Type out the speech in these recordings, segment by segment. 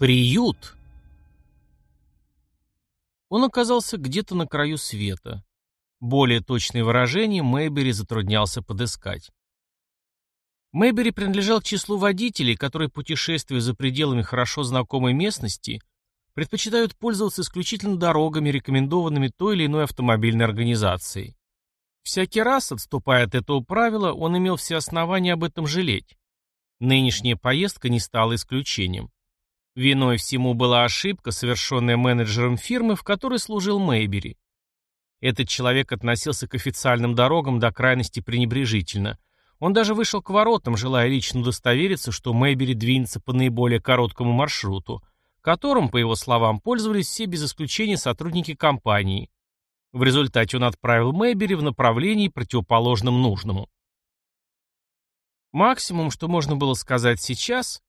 Приют. Он оказался где-то на краю света. Более точные выражения Мэйбери затруднялся подыскать. Мэйбери принадлежал к числу водителей, которые, путешествуя за пределами хорошо знакомой местности, предпочитают пользоваться исключительно дорогами, рекомендованными той или иной автомобильной организацией. Всякий раз, отступая от этого правила, он имел все основания об этом жалеть. Нынешняя поездка не стала исключением. Виной всему была ошибка, совершенная менеджером фирмы, в которой служил Мэйбери. Этот человек относился к официальным дорогам до крайности пренебрежительно. Он даже вышел к воротам, желая лично удостовериться, что Мэйбери двинется по наиболее короткому маршруту, которым, по его словам, пользовались все без исключения сотрудники компании. В результате он отправил Мэйбери в направлении, противоположном нужному. Максимум, что можно было сказать сейчас,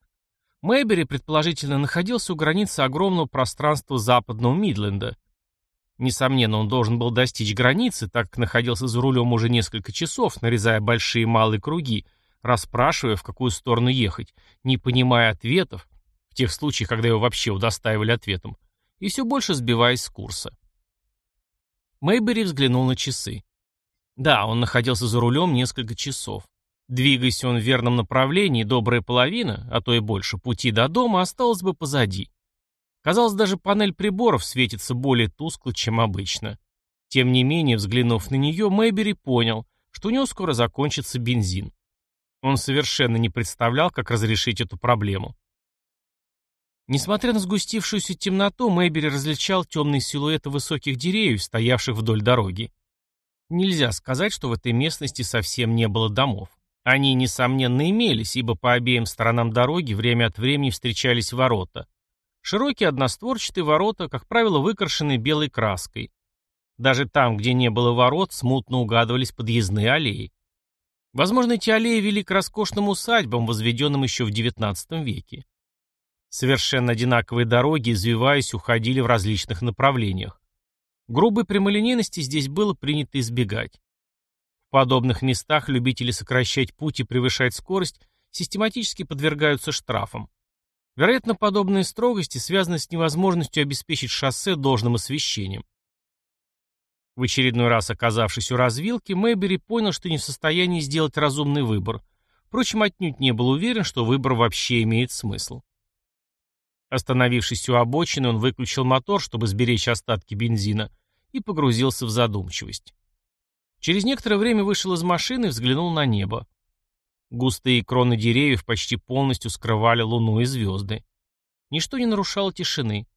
Мэйбери, предположительно, находился у границы огромного пространства западного Мидленда. Несомненно, он должен был достичь границы, так как находился за рулем уже несколько часов, нарезая большие и малые круги, расспрашивая, в какую сторону ехать, не понимая ответов, в тех случаях, когда его вообще удостаивали ответом, и все больше сбиваясь с курса. Мэйбери взглянул на часы. Да, он находился за рулем несколько часов. Двигаясь он в верном направлении, добрая половина, а то и больше, пути до дома осталась бы позади. Казалось, даже панель приборов светится более тускло, чем обычно. Тем не менее, взглянув на нее, Мэйбери понял, что у него скоро закончится бензин. Он совершенно не представлял, как разрешить эту проблему. Несмотря на сгустившуюся темноту, Мэйбери различал темные силуэты высоких деревьев, стоявших вдоль дороги. Нельзя сказать, что в этой местности совсем не было домов. Они, несомненно, имелись, ибо по обеим сторонам дороги время от времени встречались ворота. Широкие одностворчатые ворота, как правило, выкрашены белой краской. Даже там, где не было ворот, смутно угадывались подъездные аллеи. Возможно, эти аллеи вели к роскошным усадьбам, возведенным еще в XIX веке. Совершенно одинаковые дороги, извиваясь, уходили в различных направлениях. Грубой прямолинейности здесь было принято избегать. В подобных местах любители сокращать путь и превышать скорость систематически подвергаются штрафам. Вероятно, подобные строгости связаны с невозможностью обеспечить шоссе должным освещением. В очередной раз оказавшись у развилки, Мэйбери понял, что не в состоянии сделать разумный выбор. Впрочем, отнюдь не был уверен, что выбор вообще имеет смысл. Остановившись у обочины, он выключил мотор, чтобы сберечь остатки бензина, и погрузился в задумчивость. Через некоторое время вышел из машины и взглянул на небо. Густые кроны деревьев почти полностью скрывали луну и звезды. Ничто не нарушало тишины.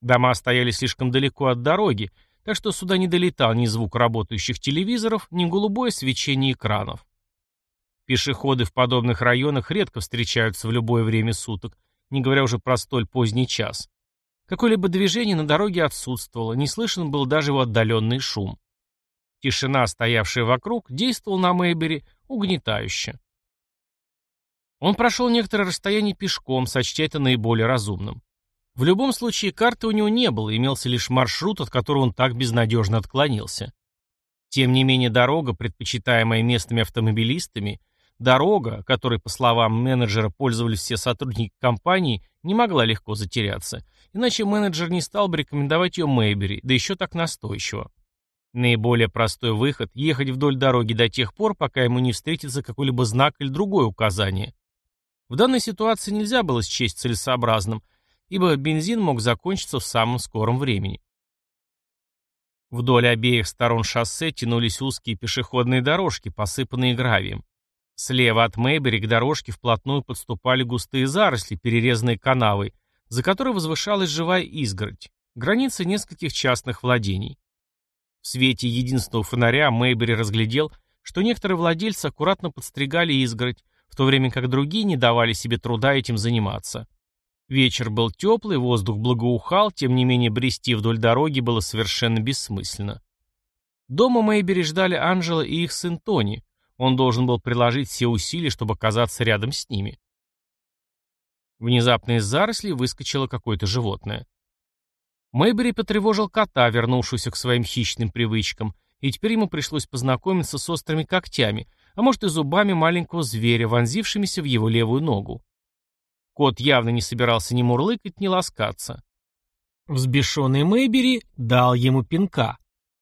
Дома стояли слишком далеко от дороги, так что сюда не долетал ни звук работающих телевизоров, ни голубое свечение экранов. Пешеходы в подобных районах редко встречаются в любое время суток, не говоря уже про столь поздний час. Какое-либо движение на дороге отсутствовало, не слышен был даже его отдаленный шум. Тишина, стоявшая вокруг, действовала на Мэйбери угнетающе. Он прошел некоторое расстояние пешком, сочтя это наиболее разумным. В любом случае, карты у него не было, имелся лишь маршрут, от которого он так безнадежно отклонился. Тем не менее, дорога, предпочитаемая местными автомобилистами, дорога, которой, по словам менеджера, пользовались все сотрудники компании, не могла легко затеряться, иначе менеджер не стал бы рекомендовать ее Мэйбери, да еще так настойчиво. Наиболее простой выход – ехать вдоль дороги до тех пор, пока ему не встретится какой-либо знак или другое указание. В данной ситуации нельзя было счесть целесообразным, ибо бензин мог закончиться в самом скором времени. Вдоль обеих сторон шоссе тянулись узкие пешеходные дорожки, посыпанные гравием. Слева от Мейбери к дорожке вплотную подступали густые заросли, перерезанные канавой, за которой возвышалась живая изгородь, граница нескольких частных владений. В свете единственного фонаря Мейбери разглядел, что некоторые владельцы аккуратно подстригали изгородь, в то время как другие не давали себе труда этим заниматься. Вечер был теплый, воздух благоухал, тем не менее брести вдоль дороги было совершенно бессмысленно. Дома Мейбери ждали Анжела и их сын Тони. Он должен был приложить все усилия, чтобы оказаться рядом с ними. Внезапно из зарослей выскочило какое-то животное. Мэйбери потревожил кота, вернувшегося к своим хищным привычкам, и теперь ему пришлось познакомиться с острыми когтями, а может и зубами маленького зверя, вонзившимися в его левую ногу. Кот явно не собирался ни мурлыкать, ни ласкаться. Взбешенный Мэйбери дал ему пинка.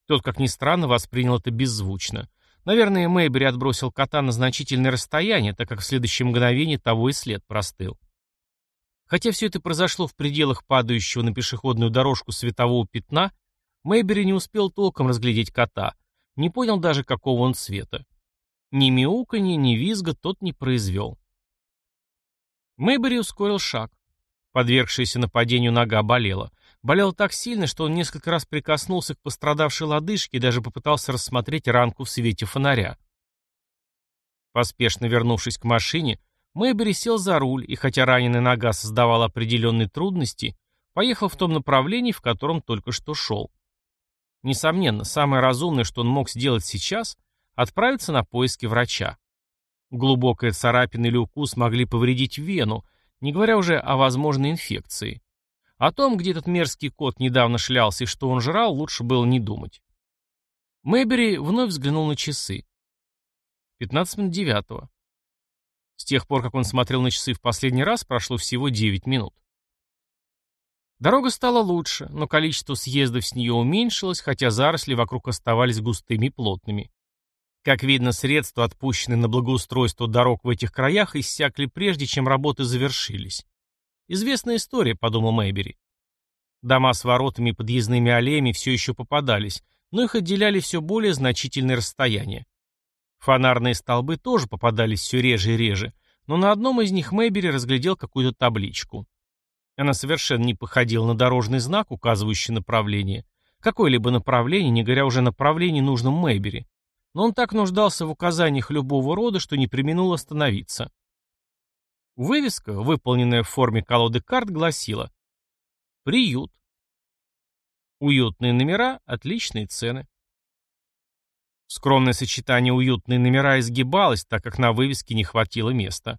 Тот, как ни странно, воспринял это беззвучно. Наверное, Мэйбери отбросил кота на значительное расстояние, так как в следующее мгновение того и след простыл. Хотя все это произошло в пределах падающего на пешеходную дорожку светового пятна, Мэйбери не успел толком разглядеть кота, не понял даже, какого он цвета. Ни мяуканья, ни визга тот не произвел. Мэйбери ускорил шаг. Подвергшаяся нападению нога болела. Болела так сильно, что он несколько раз прикоснулся к пострадавшей лодыжке и даже попытался рассмотреть ранку в свете фонаря. Поспешно вернувшись к машине, Мэйбери сел за руль и, хотя раненая нога создавала определенные трудности, поехал в том направлении, в котором только что шел. Несомненно, самое разумное, что он мог сделать сейчас, отправиться на поиски врача. Глубокая царапина или укус могли повредить вену, не говоря уже о возможной инфекции. О том, где этот мерзкий кот недавно шлялся и что он жрал, лучше было не думать. Мэйбери вновь взглянул на часы. 15 минут девятого. С тех пор, как он смотрел на часы в последний раз, прошло всего 9 минут. Дорога стала лучше, но количество съездов с нее уменьшилось, хотя заросли вокруг оставались густыми и плотными. Как видно, средства, отпущенные на благоустройство дорог в этих краях, иссякли прежде, чем работы завершились. Известная история, подумал Мэйбери. Дома с воротами и подъездными аллеями все еще попадались, но их отделяли все более значительные расстояния. Фонарные столбы тоже попадались все реже и реже, но на одном из них Мэйбери разглядел какую-то табличку. Она совершенно не походила на дорожный знак, указывающий направление. Какое-либо направление, не говоря уже о направлении, нужном Мэйбери. Но он так нуждался в указаниях любого рода, что не применул остановиться. Вывеска, выполненная в форме колоды карт, гласила «Приют». Уютные номера, отличные цены. Скромное сочетание «уютные номера» изгибалось, так как на вывеске не хватило места.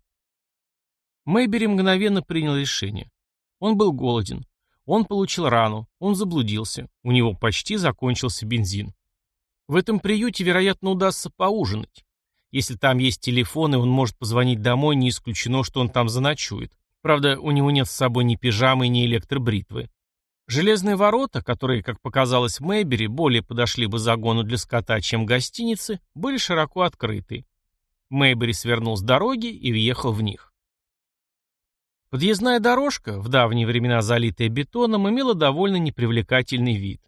Мэйбери мгновенно принял решение. Он был голоден. Он получил рану. Он заблудился. У него почти закончился бензин. В этом приюте, вероятно, удастся поужинать. Если там есть телефон, и он может позвонить домой, не исключено, что он там заночует. Правда, у него нет с собой ни пижамы, ни электробритвы. Железные ворота, которые, как показалось Мэйбери, более подошли бы загону для скота, чем гостиницы, были широко открыты. Мэйбери свернул с дороги и въехал в них. Подъездная дорожка, в давние времена залитая бетоном, имела довольно непривлекательный вид.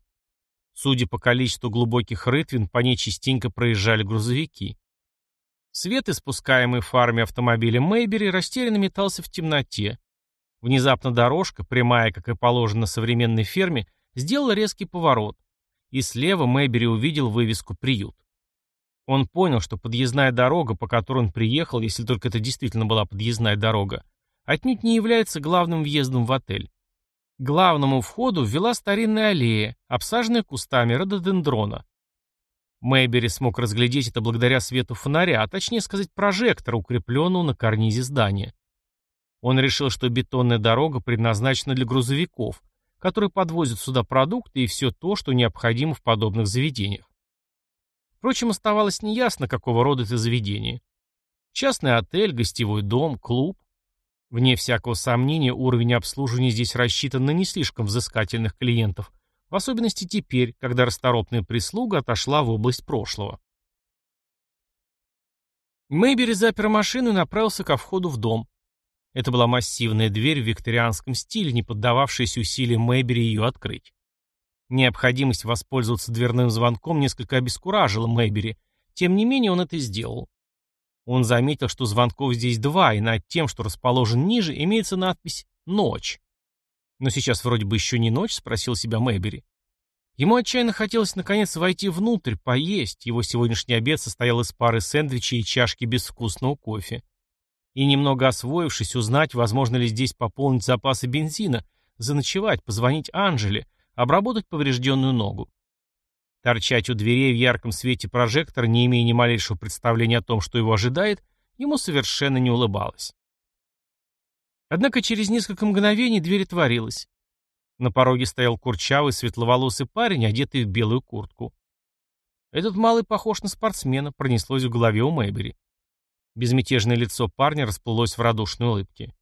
Судя по количеству глубоких рытвин, по ней частенько проезжали грузовики. Свет, испускаемый фарме автомобиля Мэйбери, растерянно метался в темноте. Внезапно дорожка, прямая, как и положено современной ферме, сделала резкий поворот, и слева Мэйбери увидел вывеску «Приют». Он понял, что подъездная дорога, по которой он приехал, если только это действительно была подъездная дорога, отнюдь не является главным въездом в отель. К главному входу ввела старинная аллея, обсаженная кустами рододендрона. Мэйбери смог разглядеть это благодаря свету фонаря, а точнее сказать прожектора, укрепленного на карнизе здания. Он решил, что бетонная дорога предназначена для грузовиков, которые подвозят сюда продукты и все то, что необходимо в подобных заведениях. Впрочем, оставалось неясно, какого рода это заведение. Частный отель, гостевой дом, клуб. Вне всякого сомнения, уровень обслуживания здесь рассчитан на не слишком взыскательных клиентов, в особенности теперь, когда расторопная прислуга отошла в область прошлого. Мэйбери запер машину и направился ко входу в дом. Это была массивная дверь в викторианском стиле, не поддававшаяся усилиям Мэйбери ее открыть. Необходимость воспользоваться дверным звонком несколько обескуражила Мэйбери, тем не менее он это сделал. Он заметил, что звонков здесь два, и над тем, что расположен ниже, имеется надпись «Ночь». «Но сейчас вроде бы еще не ночь?» — спросил себя Мэйбери. Ему отчаянно хотелось наконец войти внутрь, поесть. Его сегодняшний обед состоял из пары сэндвичей и чашки безвкусного кофе. И немного освоившись, узнать, возможно ли здесь пополнить запасы бензина, заночевать, позвонить Анжеле, обработать поврежденную ногу. Торчать у дверей в ярком свете прожектора, не имея ни малейшего представления о том, что его ожидает, ему совершенно не улыбалось. Однако через несколько мгновений дверь отворилась. На пороге стоял курчавый, светловолосый парень, одетый в белую куртку. Этот малый похож на спортсмена, пронеслось в голове у Мэйбери. Безмятежное лицо парня расплылось в радушной улыбке.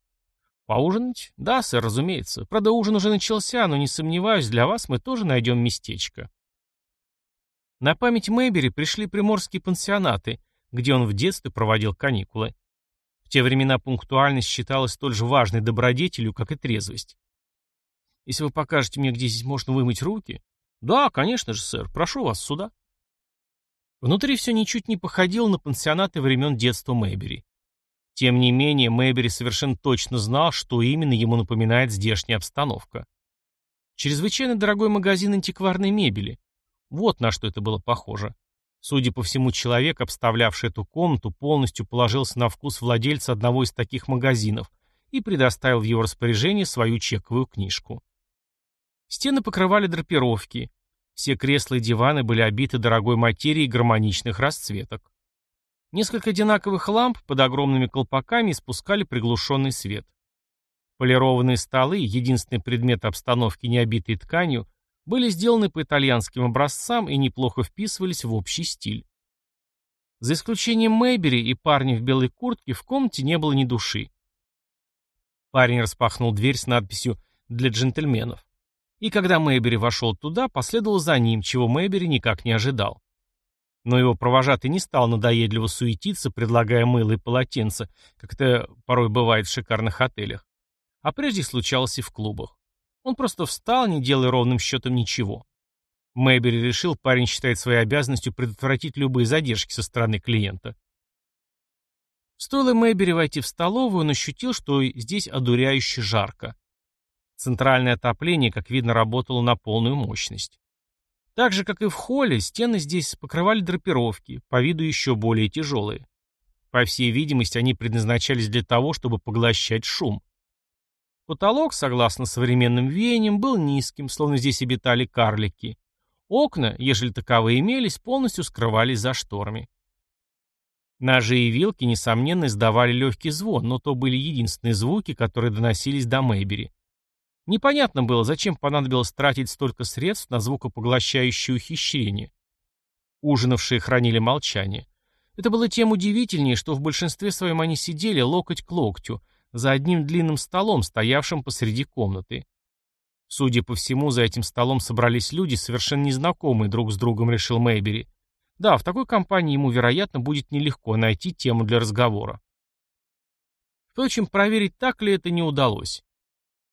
Поужинать? Да, сэр, разумеется. Правда, ужин уже начался, но не сомневаюсь, для вас мы тоже найдем местечко. На память Мэйбери пришли приморские пансионаты, где он в детстве проводил каникулы. В те времена пунктуальность считалась столь же важной добродетелью, как и трезвость. Если вы покажете мне, где здесь можно вымыть руки? Да, конечно же, сэр. Прошу вас сюда. Внутри все ничуть не походило на пансионаты времен детства Мэйбери. Тем не менее, Мэйбери совершенно точно знал, что именно ему напоминает здешняя обстановка. Чрезвычайно дорогой магазин антикварной мебели. Вот на что это было похоже. Судя по всему, человек, обставлявший эту комнату, полностью положился на вкус владельца одного из таких магазинов и предоставил в его распоряжение свою чековую книжку. Стены покрывали драпировки. Все кресла и диваны были обиты дорогой материей гармоничных расцветок. Несколько одинаковых ламп под огромными колпаками испускали приглушенный свет. Полированные столы, единственный предмет обстановки, не обитый тканью, были сделаны по итальянским образцам и неплохо вписывались в общий стиль. За исключением Мэйбери и парня в белой куртке в комнате не было ни души. Парень распахнул дверь с надписью «Для джентльменов». И когда Мэйбери вошел туда, последовал за ним, чего Мэйбери никак не ожидал. Но его провожатый не стал надоедливо суетиться, предлагая мыло и полотенце, как это порой бывает в шикарных отелях. А прежде случалось и в клубах. Он просто встал, не делая ровным счетом ничего. Мэйбери решил, парень считает своей обязанностью предотвратить любые задержки со стороны клиента. Стоило Мэйбери войти в столовую, он ощутил, что здесь одуряюще жарко. Центральное отопление, как видно, работало на полную мощность. Так же, как и в холле, стены здесь покрывали драпировки, по виду еще более тяжелые. По всей видимости, они предназначались для того, чтобы поглощать шум. Потолок, согласно современным веяниям, был низким, словно здесь обитали карлики. Окна, ежели таковые имелись, полностью скрывались за шторами. Ножи и вилки, несомненно, издавали легкий звон, но то были единственные звуки, которые доносились до Мэйбери. Непонятно было, зачем понадобилось тратить столько средств на звукопоглощающее ухищрение. Ужинавшие хранили молчание. Это было тем удивительнее, что в большинстве своем они сидели локоть к локтю, за одним длинным столом, стоявшим посреди комнаты. Судя по всему, за этим столом собрались люди, совершенно незнакомые друг с другом, решил Мэйбери. Да, в такой компании ему, вероятно, будет нелегко найти тему для разговора. Впрочем, проверить, так ли это не удалось.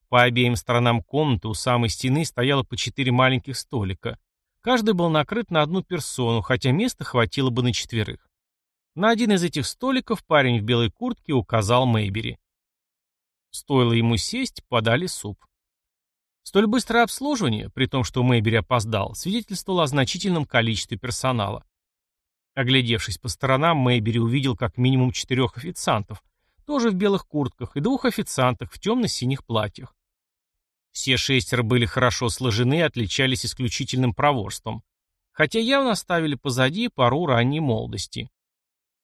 По обеим сторонам комнаты у самой стены стояло по четыре маленьких столика. Каждый был накрыт на одну персону, хотя места хватило бы на четверых. На один из этих столиков парень в белой куртке указал Мэйбери. Стоило ему сесть, подали суп. Столь быстрое обслуживание, при том, что Мэйбери опоздал, свидетельствовало о значительном количестве персонала. Оглядевшись по сторонам, Мэйбери увидел как минимум четырех официантов, тоже в белых куртках, и двух официанток в темно-синих платьях. Все шестеро были хорошо сложены и отличались исключительным проворством, хотя явно оставили позади пару ранней молодости.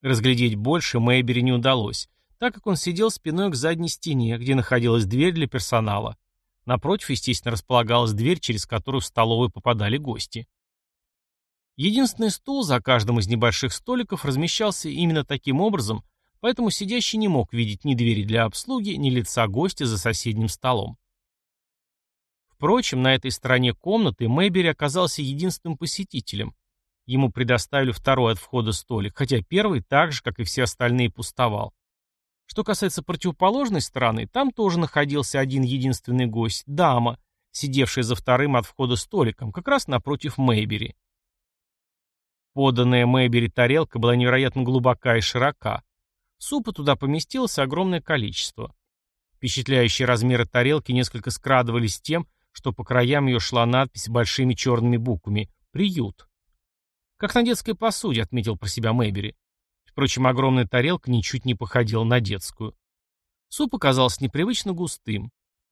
Разглядеть больше Мэйбери не удалось, так как он сидел спиной к задней стене, где находилась дверь для персонала. Напротив, естественно, располагалась дверь, через которую в столовую попадали гости. Единственный стул за каждым из небольших столиков размещался именно таким образом, поэтому сидящий не мог видеть ни двери для обслуги, ни лица гостя за соседним столом. Впрочем, на этой стороне комнаты Мэйбери оказался единственным посетителем. Ему предоставили второй от входа столик, хотя первый, так же, как и все остальные, пустовал. Что касается противоположной стороны, там тоже находился один единственный гость, дама, сидевшая за вторым от входа столиком, как раз напротив Мэйбери. Поданная Мэйбери тарелка была невероятно глубока и широка. Супа туда поместилось огромное количество. Впечатляющие размеры тарелки несколько скрадывались тем, что по краям ее шла надпись большими черными буквами «Приют». «Как на детской посуде», — отметил про себя Мэйбери. Впрочем, огромная тарелка ничуть не походила на детскую. Суп оказался непривычно густым.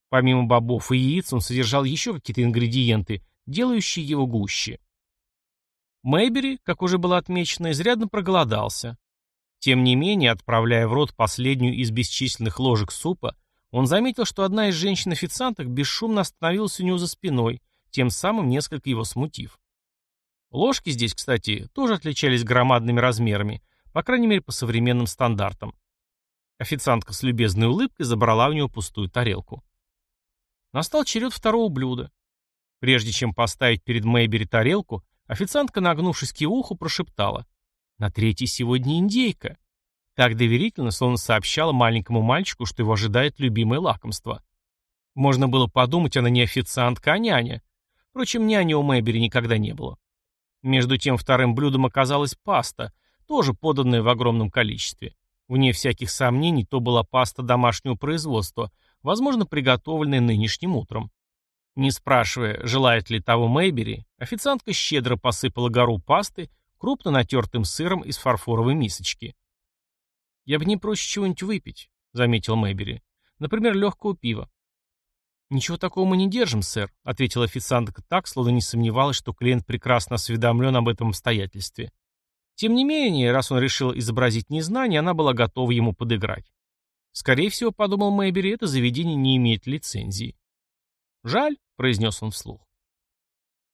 Помимо бобов и яиц он содержал еще какие-то ингредиенты, делающие его гуще. Мэйбери, как уже было отмечено, изрядно проголодался. Тем не менее, отправляя в рот последнюю из бесчисленных ложек супа, он заметил, что одна из женщин-официанток бесшумно остановилась у него за спиной, тем самым несколько его смутив. Ложки здесь, кстати, тоже отличались громадными размерами, по крайней мере, по современным стандартам. Официантка с любезной улыбкой забрала у него пустую тарелку. Настал черед второго блюда. Прежде чем поставить перед Мэйбери тарелку, официантка, нагнувшись к его уху, прошептала. «На третий сегодня индейка». Так доверительно, словно сообщала маленькому мальчику, что его ожидает любимое лакомство. Можно было подумать, она не официантка, а няня. Впрочем, няни у Мэйбери никогда не было. Между тем вторым блюдом оказалась паста, тоже поданная в огромном количестве. Вне всяких сомнений, то была паста домашнего производства, возможно, приготовленная нынешним утром. Не спрашивая, желает ли того Мэйбери, официантка щедро посыпала гору пасты крупно натертым сыром из фарфоровой мисочки. «Я бы не проще чего-нибудь выпить», — заметил Мэйбери. «Например, легкого пива». «Ничего такого мы не держим, сэр», — ответила официантка так, словно не сомневалась, что клиент прекрасно осведомлен об этом обстоятельстве. Тем не менее, раз он решил изобразить незнание, она была готова ему подыграть. Скорее всего, подумал Мэйбери, это заведение не имеет лицензии. «Жаль», — произнес он вслух.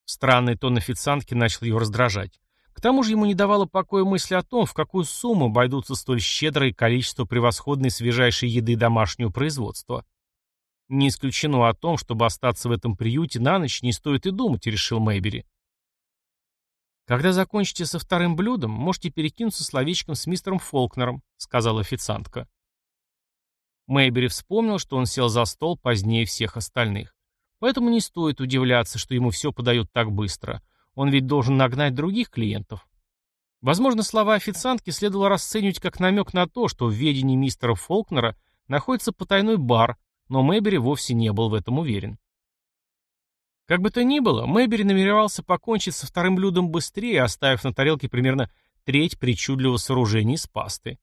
Странный тон официантки начал его раздражать. К тому же ему не давало покоя мысли о том, в какую сумму обойдутся столь щедрое количество превосходной свежайшей еды домашнего производства. Не исключено о том, чтобы остаться в этом приюте на ночь не стоит и думать, решил Мэйбери. «Когда закончите со вторым блюдом, можете перекинуться словечком с мистером Фолкнером», — сказала официантка. Мэйбери вспомнил, что он сел за стол позднее всех остальных. Поэтому не стоит удивляться, что ему все подают так быстро. Он ведь должен нагнать других клиентов. Возможно, слова официантки следовало расценивать как намек на то, что в ведении мистера Фолкнера находится потайной бар, но Мэйбери вовсе не был в этом уверен. Как бы то ни было, Мэйбери намеревался покончить со вторым блюдом быстрее, оставив на тарелке примерно треть причудливого сооружения из пасты.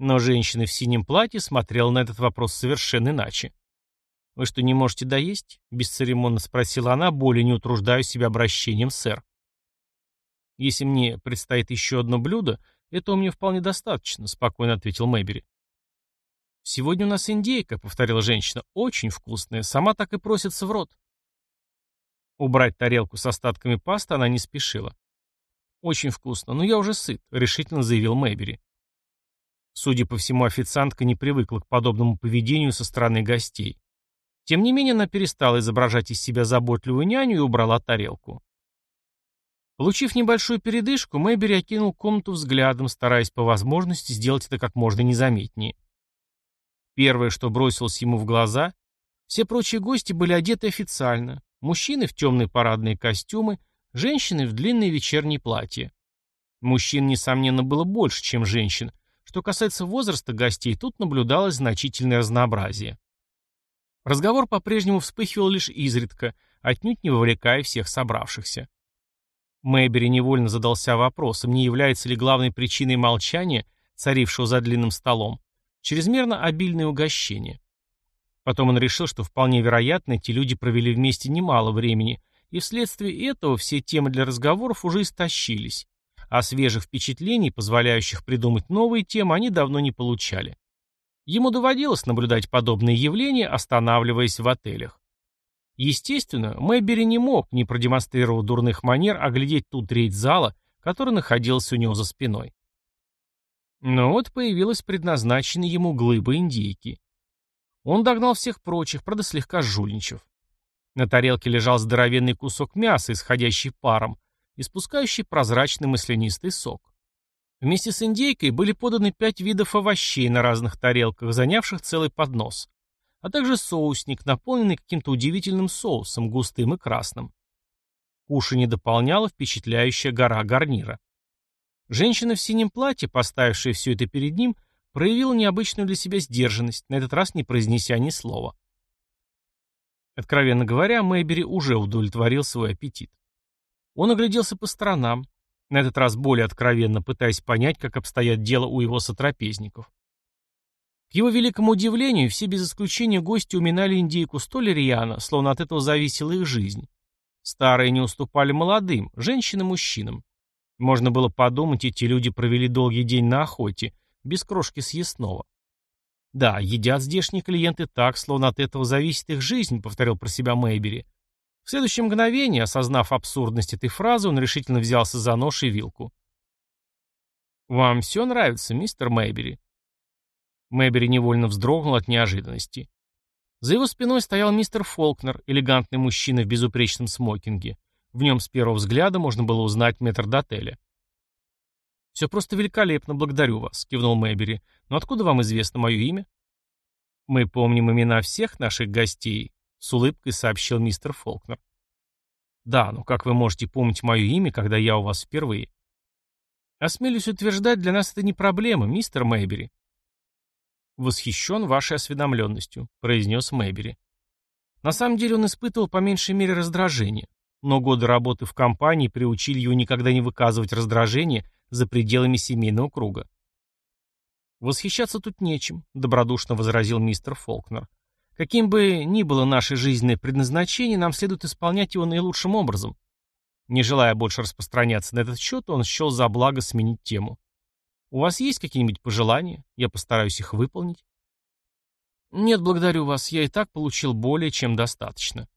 Но женщина в синем платье смотрела на этот вопрос совершенно иначе. «Вы что, не можете доесть?» — бесцеремонно спросила она, более не утруждая себя обращением, сэр. «Если мне предстоит еще одно блюдо, этого мне вполне достаточно», — спокойно ответил Мэйбери. «Сегодня у нас индейка», — повторила женщина, — «очень вкусная, сама так и просится в рот». Убрать тарелку с остатками пасты она не спешила. «Очень вкусно, но я уже сыт», — решительно заявил Мэйбери. Судя по всему, официантка не привыкла к подобному поведению со стороны гостей. Тем не менее, она перестала изображать из себя заботливую няню и убрала тарелку. Получив небольшую передышку, Мэйбери окинул комнату взглядом, стараясь по возможности сделать это как можно незаметнее. Первое, что бросилось ему в глаза, все прочие гости были одеты официально, Мужчины в темные парадные костюмы, женщины в длинные вечерние платья. Мужчин, несомненно, было больше, чем женщин. Что касается возраста гостей, тут наблюдалось значительное разнообразие. Разговор по-прежнему вспыхивал лишь изредка, отнюдь не вовлекая всех собравшихся. Мэйбери невольно задался вопросом, не является ли главной причиной молчания, царившего за длинным столом, чрезмерно обильное угощение. Потом он решил, что вполне вероятно, эти люди провели вместе немало времени, и вследствие этого все темы для разговоров уже истощились, а свежих впечатлений, позволяющих придумать новые темы, они давно не получали. Ему доводилось наблюдать подобные явления, останавливаясь в отелях. Естественно, Мэйбери не мог, не продемонстрировав дурных манер, оглядеть ту треть зала, который находился у него за спиной. Но вот появилась предназначенная ему глыба индейки. Он догнал всех прочих, правда слегка жульничав. На тарелке лежал здоровенный кусок мяса, исходящий паром, испускающий прозрачный маслянистый сок. Вместе с индейкой были поданы пять видов овощей на разных тарелках, занявших целый поднос, а также соусник, наполненный каким-то удивительным соусом, густым и красным. Кушанье дополняла впечатляющая гора гарнира. Женщина в синем платье, поставившая все это перед ним, проявил необычную для себя сдержанность, на этот раз не произнеся ни слова. Откровенно говоря, Мэйбери уже удовлетворил свой аппетит. Он огляделся по сторонам, на этот раз более откровенно пытаясь понять, как обстоят дела у его сотрапезников. К его великому удивлению, все без исключения гости уминали индейку столь рьяно, словно от этого зависела их жизнь. Старые не уступали молодым, женщинам мужчинам. Можно было подумать, эти люди провели долгий день на охоте, без крошки съестного. Да, едят здешние клиенты так, словно от этого зависит их жизнь, повторил про себя Мэйбери. В следующее мгновение, осознав абсурдность этой фразы, он решительно взялся за нож и вилку. «Вам все нравится, мистер Мэйбери?» Мэбери невольно вздрогнул от неожиданности. За его спиной стоял мистер Фолкнер, элегантный мужчина в безупречном смокинге. В нем с первого взгляда можно было узнать метрдотеля. «Все просто великолепно, благодарю вас», — кивнул Мэбери. «Но откуда вам известно мое имя?» «Мы помним имена всех наших гостей», — с улыбкой сообщил мистер Фолкнер. «Да, но как вы можете помнить мое имя, когда я у вас впервые?» «Осмелюсь утверждать, для нас это не проблема, мистер Мэйбери». «Восхищен вашей осведомленностью», — произнес Мэйбери. На самом деле он испытывал по меньшей мере раздражение, но годы работы в компании приучили его никогда не выказывать раздражение за пределами семейного круга. «Восхищаться тут нечем», — добродушно возразил мистер Фолкнер. «Каким бы ни было наше жизненное предназначение, нам следует исполнять его наилучшим образом». Не желая больше распространяться на этот счет, он счел за благо сменить тему. «У вас есть какие-нибудь пожелания? Я постараюсь их выполнить». «Нет, благодарю вас, я и так получил более чем достаточно».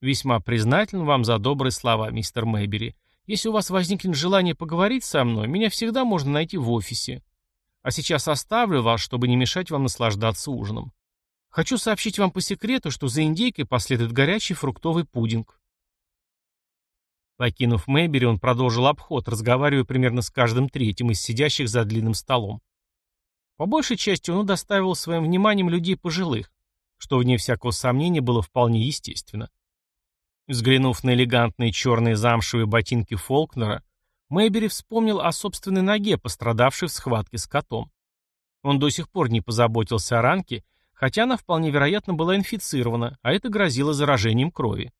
«Весьма признателен вам за добрые слова, мистер Мэйбери. Если у вас возникнет желание поговорить со мной, меня всегда можно найти в офисе. А сейчас оставлю вас, чтобы не мешать вам наслаждаться ужином. Хочу сообщить вам по секрету, что за индейкой последует горячий фруктовый пудинг. Покинув Мэйбери, он продолжил обход, разговаривая примерно с каждым третьим из сидящих за длинным столом. По большей части он удостаивал своим вниманием людей пожилых, что, вне всякого сомнения, было вполне естественно. Взглянув на элегантные черные замшевые ботинки Фолкнера, Мэйбери вспомнил о собственной ноге, пострадавшей в схватке с котом. Он до сих пор не позаботился о ранке, хотя она вполне вероятно была инфицирована, а это грозило заражением крови.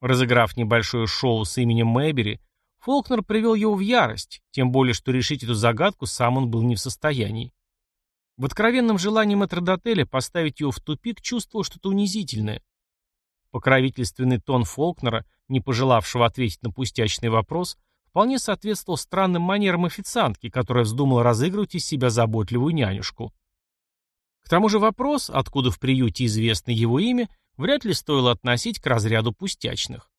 Разыграв небольшое шоу с именем Мэйбери, Фолкнер привел его в ярость, тем более, что решить эту загадку сам он был не в состоянии. В откровенном желании метрдотеля поставить его в тупик чувствовал что-то унизительное. Покровительственный тон Фолкнера, не пожелавшего ответить на пустячный вопрос, вполне соответствовал странным манерам официантки, которая вздумала разыгрывать из себя заботливую нянюшку. К тому же вопрос, откуда в приюте известно его имя, вряд ли стоило относить к разряду пустячных.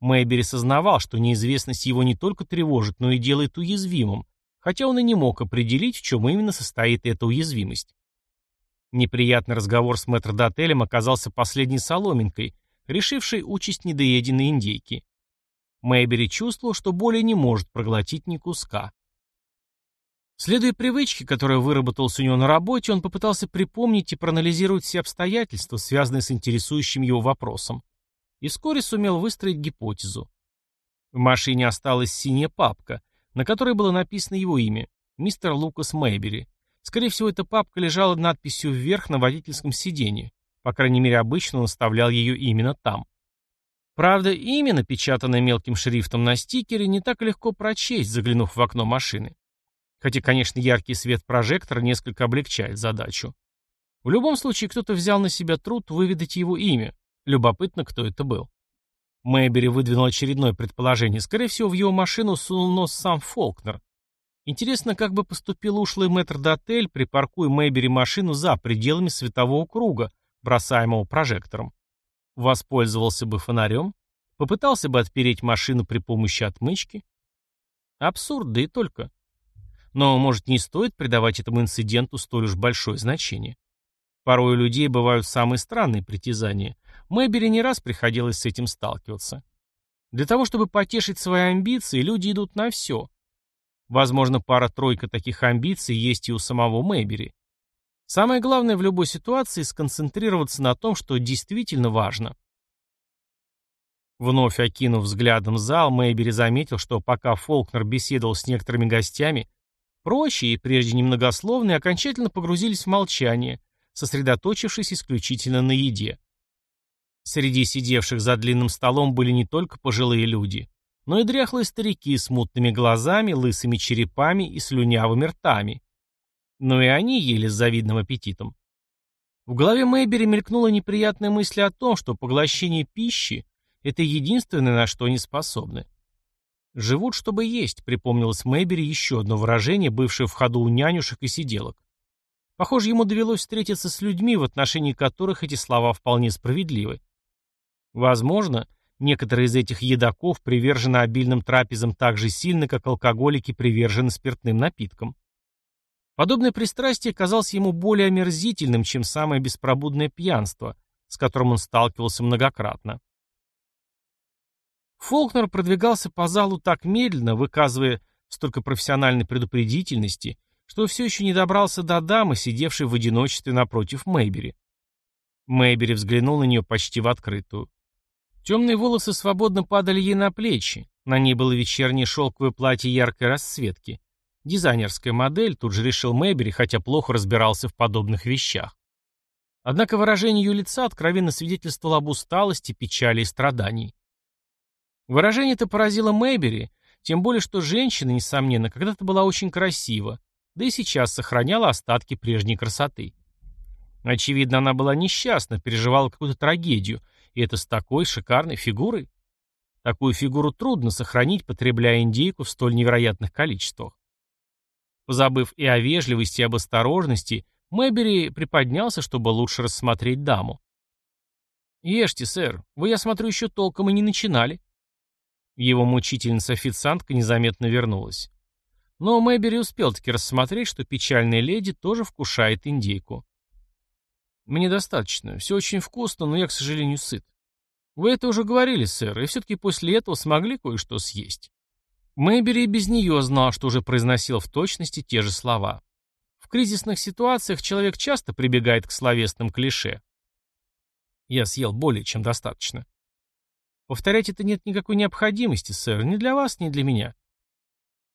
Мэйбери сознавал, что неизвестность его не только тревожит, но и делает уязвимым, хотя он и не мог определить, в чем именно состоит эта уязвимость. Неприятный разговор с мэтрдотелем оказался последней соломинкой, решившей участь недоеденной индейки. Мэйбери чувствовал, что более не может проглотить ни куска. Следуя привычке, которая выработалась у него на работе, он попытался припомнить и проанализировать все обстоятельства, связанные с интересующим его вопросом, и вскоре сумел выстроить гипотезу. В машине осталась синяя папка, на которой было написано его имя – мистер Лукас Мэйбери. Скорее всего, эта папка лежала надписью вверх на водительском сиденье. По крайней мере, обычно он оставлял ее именно там. Правда, имя, напечатанное мелким шрифтом на стикере, не так легко прочесть, заглянув в окно машины. Хотя, конечно, яркий свет прожектора несколько облегчает задачу. В любом случае, кто-то взял на себя труд выведать его имя. Любопытно, кто это был. Мэйбери выдвинул очередное предположение. Скорее всего, в его машину сунул нос сам Фолкнер. Интересно, как бы поступил ушлый мэтр Дотель, припаркуя Мэйбери машину за пределами светового круга, бросаемого прожектором. Воспользовался бы фонарем? Попытался бы отпереть машину при помощи отмычки? Абсурд, да и только. Но, может, не стоит придавать этому инциденту столь уж большое значение. Порой у людей бывают самые странные притязания. Мэйбери не раз приходилось с этим сталкиваться. Для того, чтобы потешить свои амбиции, люди идут на все. Возможно, пара-тройка таких амбиций есть и у самого Мэйбери. Самое главное в любой ситуации – сконцентрироваться на том, что действительно важно. Вновь окинув взглядом зал, Мэйбери заметил, что пока Фолкнер беседовал с некоторыми гостями, прочие прежде немногословные окончательно погрузились в молчание, сосредоточившись исключительно на еде. Среди сидевших за длинным столом были не только пожилые люди но и дряхлые старики с мутными глазами, лысыми черепами и слюнявыми ртами. Но и они ели с завидным аппетитом. В голове Мэйбери мелькнула неприятная мысль о том, что поглощение пищи – это единственное, на что они способны. «Живут, чтобы есть», — припомнилось Мэйбери еще одно выражение, бывшее в ходу у нянюшек и сиделок. Похоже, ему довелось встретиться с людьми, в отношении которых эти слова вполне справедливы. Возможно, Некоторые из этих едоков привержены обильным трапезам так же сильно, как алкоголики привержены спиртным напиткам. Подобное пристрастие казалось ему более омерзительным, чем самое беспробудное пьянство, с которым он сталкивался многократно. Фолкнер продвигался по залу так медленно, выказывая столько профессиональной предупредительности, что все еще не добрался до дамы, сидевшей в одиночестве напротив Мэйбери. Мэйбери взглянул на нее почти в открытую. Темные волосы свободно падали ей на плечи, на ней было вечернее шелковое платье яркой расцветки. Дизайнерская модель, тут же решил Мэйбери, хотя плохо разбирался в подобных вещах. Однако выражение ее лица откровенно свидетельствовало об усталости, печали и страдании. Выражение это поразило Мэйбери, тем более что женщина, несомненно, когда-то была очень красива, да и сейчас сохраняла остатки прежней красоты. Очевидно, она была несчастна, переживала какую-то трагедию, и это с такой шикарной фигурой. Такую фигуру трудно сохранить, потребляя индейку в столь невероятных количествах. Позабыв и о вежливости, и об осторожности, Мэбери приподнялся, чтобы лучше рассмотреть даму. «Ешьте, сэр, вы, я смотрю, еще толком и не начинали». Его мучительница-официантка незаметно вернулась. Но Мэбери успел таки рассмотреть, что печальная леди тоже вкушает индейку. «Мне достаточно. Все очень вкусно, но я, к сожалению, сыт. Вы это уже говорили, сэр, и все-таки после этого смогли кое-что съесть». Мэбери без нее знал, что уже произносил в точности те же слова. В кризисных ситуациях человек часто прибегает к словесным клише. «Я съел более чем достаточно». Повторять это нет никакой необходимости, сэр, ни для вас, ни для меня.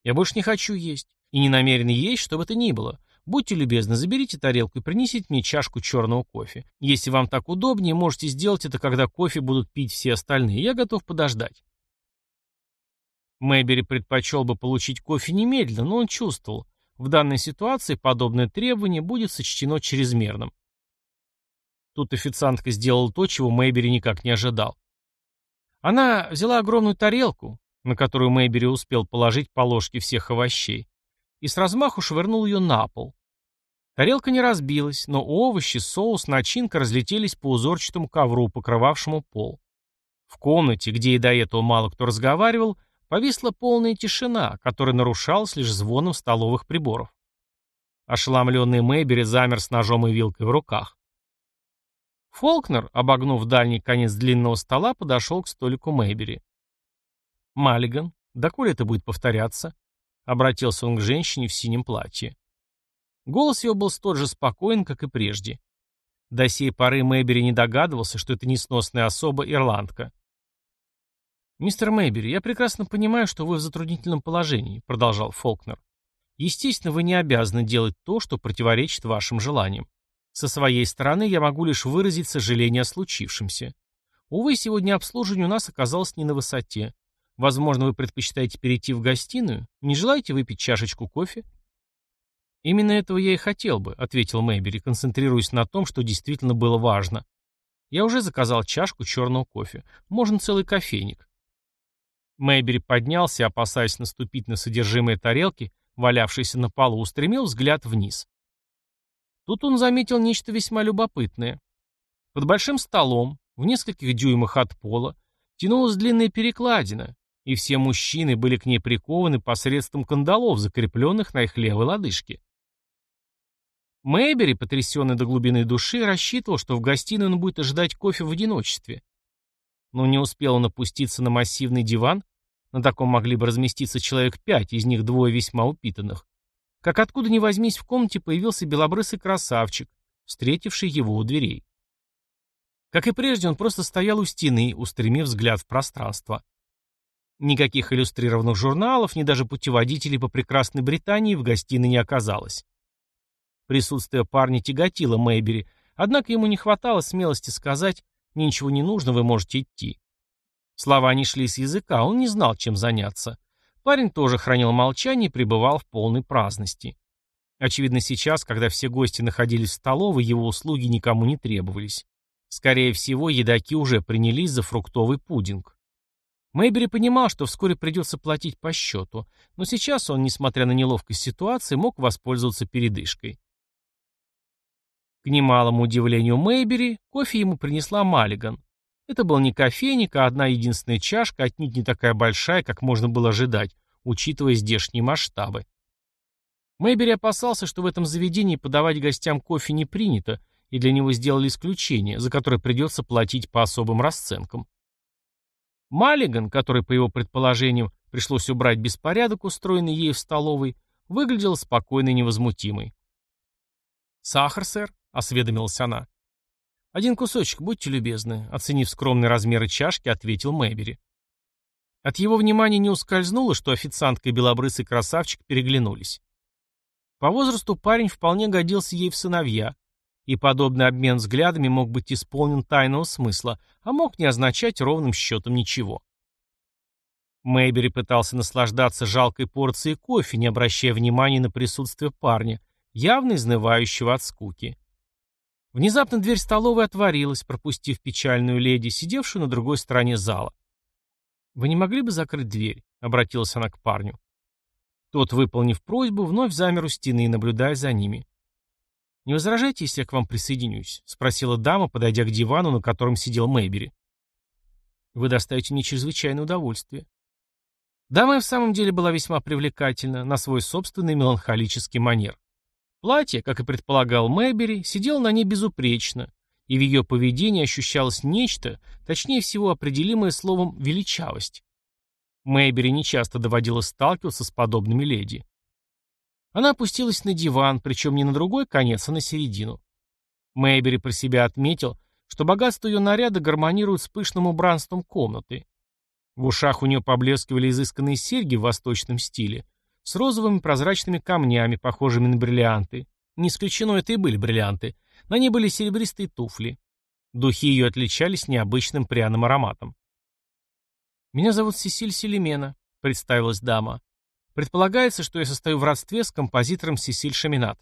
Я больше не хочу есть. И не намерен есть, что бы это ни было. Будьте любезны, заберите тарелку и принесите мне чашку черного кофе. Если вам так удобнее, можете сделать это, когда кофе будут пить все остальные. Я готов подождать. Мэйбери предпочел бы получить кофе немедленно, но он чувствовал, в данной ситуации подобное требование будет сочтено чрезмерным. Тут официантка сделала то, чего Мэйбери никак не ожидал. Она взяла огромную тарелку, на которую Мэйбери успел положить по ложке всех овощей, и с размаху швырнул ее на пол. Тарелка не разбилась, но овощи, соус, начинка разлетелись по узорчатому ковру, покрывавшему пол. В комнате, где и до этого мало кто разговаривал, повисла полная тишина, которая нарушалась лишь звоном столовых приборов. Ошеломленный Мэйбери замер с ножом и вилкой в руках. Фолкнер, обогнув дальний конец длинного стола, подошел к столику Мэйбери. «Маллиган, доколе это будет повторяться?» Обратился он к женщине в синем платье. Голос его был столь же спокоен, как и прежде. До сей поры Мэйбери не догадывался, что это несносная особа ирландка. «Мистер Мэйбери, я прекрасно понимаю, что вы в затруднительном положении», — продолжал Фолкнер. «Естественно, вы не обязаны делать то, что противоречит вашим желаниям. Со своей стороны я могу лишь выразить сожаление о случившемся. Увы, сегодня обслуживание у нас оказалось не на высоте. Возможно, вы предпочитаете перейти в гостиную? Не желаете выпить чашечку кофе?» «Именно этого я и хотел бы», — ответил Мэйбери, концентрируясь на том, что действительно было важно. «Я уже заказал чашку черного кофе. Можно целый кофейник». Мэйбери поднялся, опасаясь наступить на содержимое тарелки, валявшейся на полу, устремил взгляд вниз. Тут он заметил нечто весьма любопытное. Под большим столом, в нескольких дюймах от пола, тянулась длинная перекладина, и все мужчины были к ней прикованы посредством кандалов, закрепленных на их левой лодыжке. Мэйбери, потрясенный до глубины души, рассчитывал, что в гостиной он будет ожидать кофе в одиночестве. Но не успел он опуститься на массивный диван, на таком могли бы разместиться человек пять, из них двое весьма упитанных, как откуда ни возьмись в комнате появился белобрысый красавчик, встретивший его у дверей. Как и прежде, он просто стоял у стены, устремив взгляд в пространство. Никаких иллюстрированных журналов, ни даже путеводителей по прекрасной Британии в гостиной не оказалось. Присутствие парня тяготило Мэйбери, однако ему не хватало смелости сказать «Мне ничего не нужно, вы можете идти». Слова не шли с языка, он не знал, чем заняться. Парень тоже хранил молчание и пребывал в полной праздности. Очевидно, сейчас, когда все гости находились в столовой, его услуги никому не требовались. Скорее всего, едоки уже принялись за фруктовый пудинг. Мэйбери понимал, что вскоре придется платить по счету, но сейчас он, несмотря на неловкость ситуации, мог воспользоваться передышкой. К немалому удивлению Мэйбери, кофе ему принесла Маллиган. Это был не кофейник, а одна единственная чашка, отнюдь не такая большая, как можно было ожидать, учитывая здешние масштабы. Мэйбери опасался, что в этом заведении подавать гостям кофе не принято, и для него сделали исключение, за которое придется платить по особым расценкам. Маллиган, который, по его предположениям, пришлось убрать беспорядок, устроенный ей в столовой, выглядел спокойной и невозмутимой. «Сахар, сэр?» — осведомилась она. «Один кусочек, будьте любезны», — оценив скромные размеры чашки, ответил Мэйбери. От его внимания не ускользнуло, что официантка и белобрысый красавчик переглянулись. По возрасту парень вполне годился ей в сыновья, и подобный обмен взглядами мог быть исполнен тайного смысла, а мог не означать ровным счетом ничего. Мэйбери пытался наслаждаться жалкой порцией кофе, не обращая внимания на присутствие парня, явно изнывающего от скуки. Внезапно дверь столовой отворилась, пропустив печальную леди, сидевшую на другой стороне зала. «Вы не могли бы закрыть дверь?» — обратилась она к парню. Тот, выполнив просьбу, вновь замер у стены, наблюдая за ними. «Не возражайте, если я к вам присоединюсь?» — спросила дама, подойдя к дивану, на котором сидел Мэйбери. «Вы доставите мне чрезвычайное удовольствие». Дама в самом деле была весьма привлекательна, на свой собственный меланхолический манер. Платье, как и предполагал Мэйбери, сидело на ней безупречно, и в ее поведении ощущалось нечто, точнее всего определимое словом «величавость». Мэйбери нечасто доводилось сталкиваться с подобными леди. Она опустилась на диван, причем не на другой конец, а на середину. Мэйбери про себя отметил, что богатство ее наряда гармонирует с пышным убранством комнаты. В ушах у нее поблескивали изысканные серьги в восточном стиле, с розовыми прозрачными камнями, похожими на бриллианты. Не исключено, это и были бриллианты. На ней были серебристые туфли. Духи ее отличались необычным пряным ароматом. «Меня зовут Сесиль Селимена», — представилась дама. «Предполагается, что я состою в родстве с композитором Сесиль Шаминат».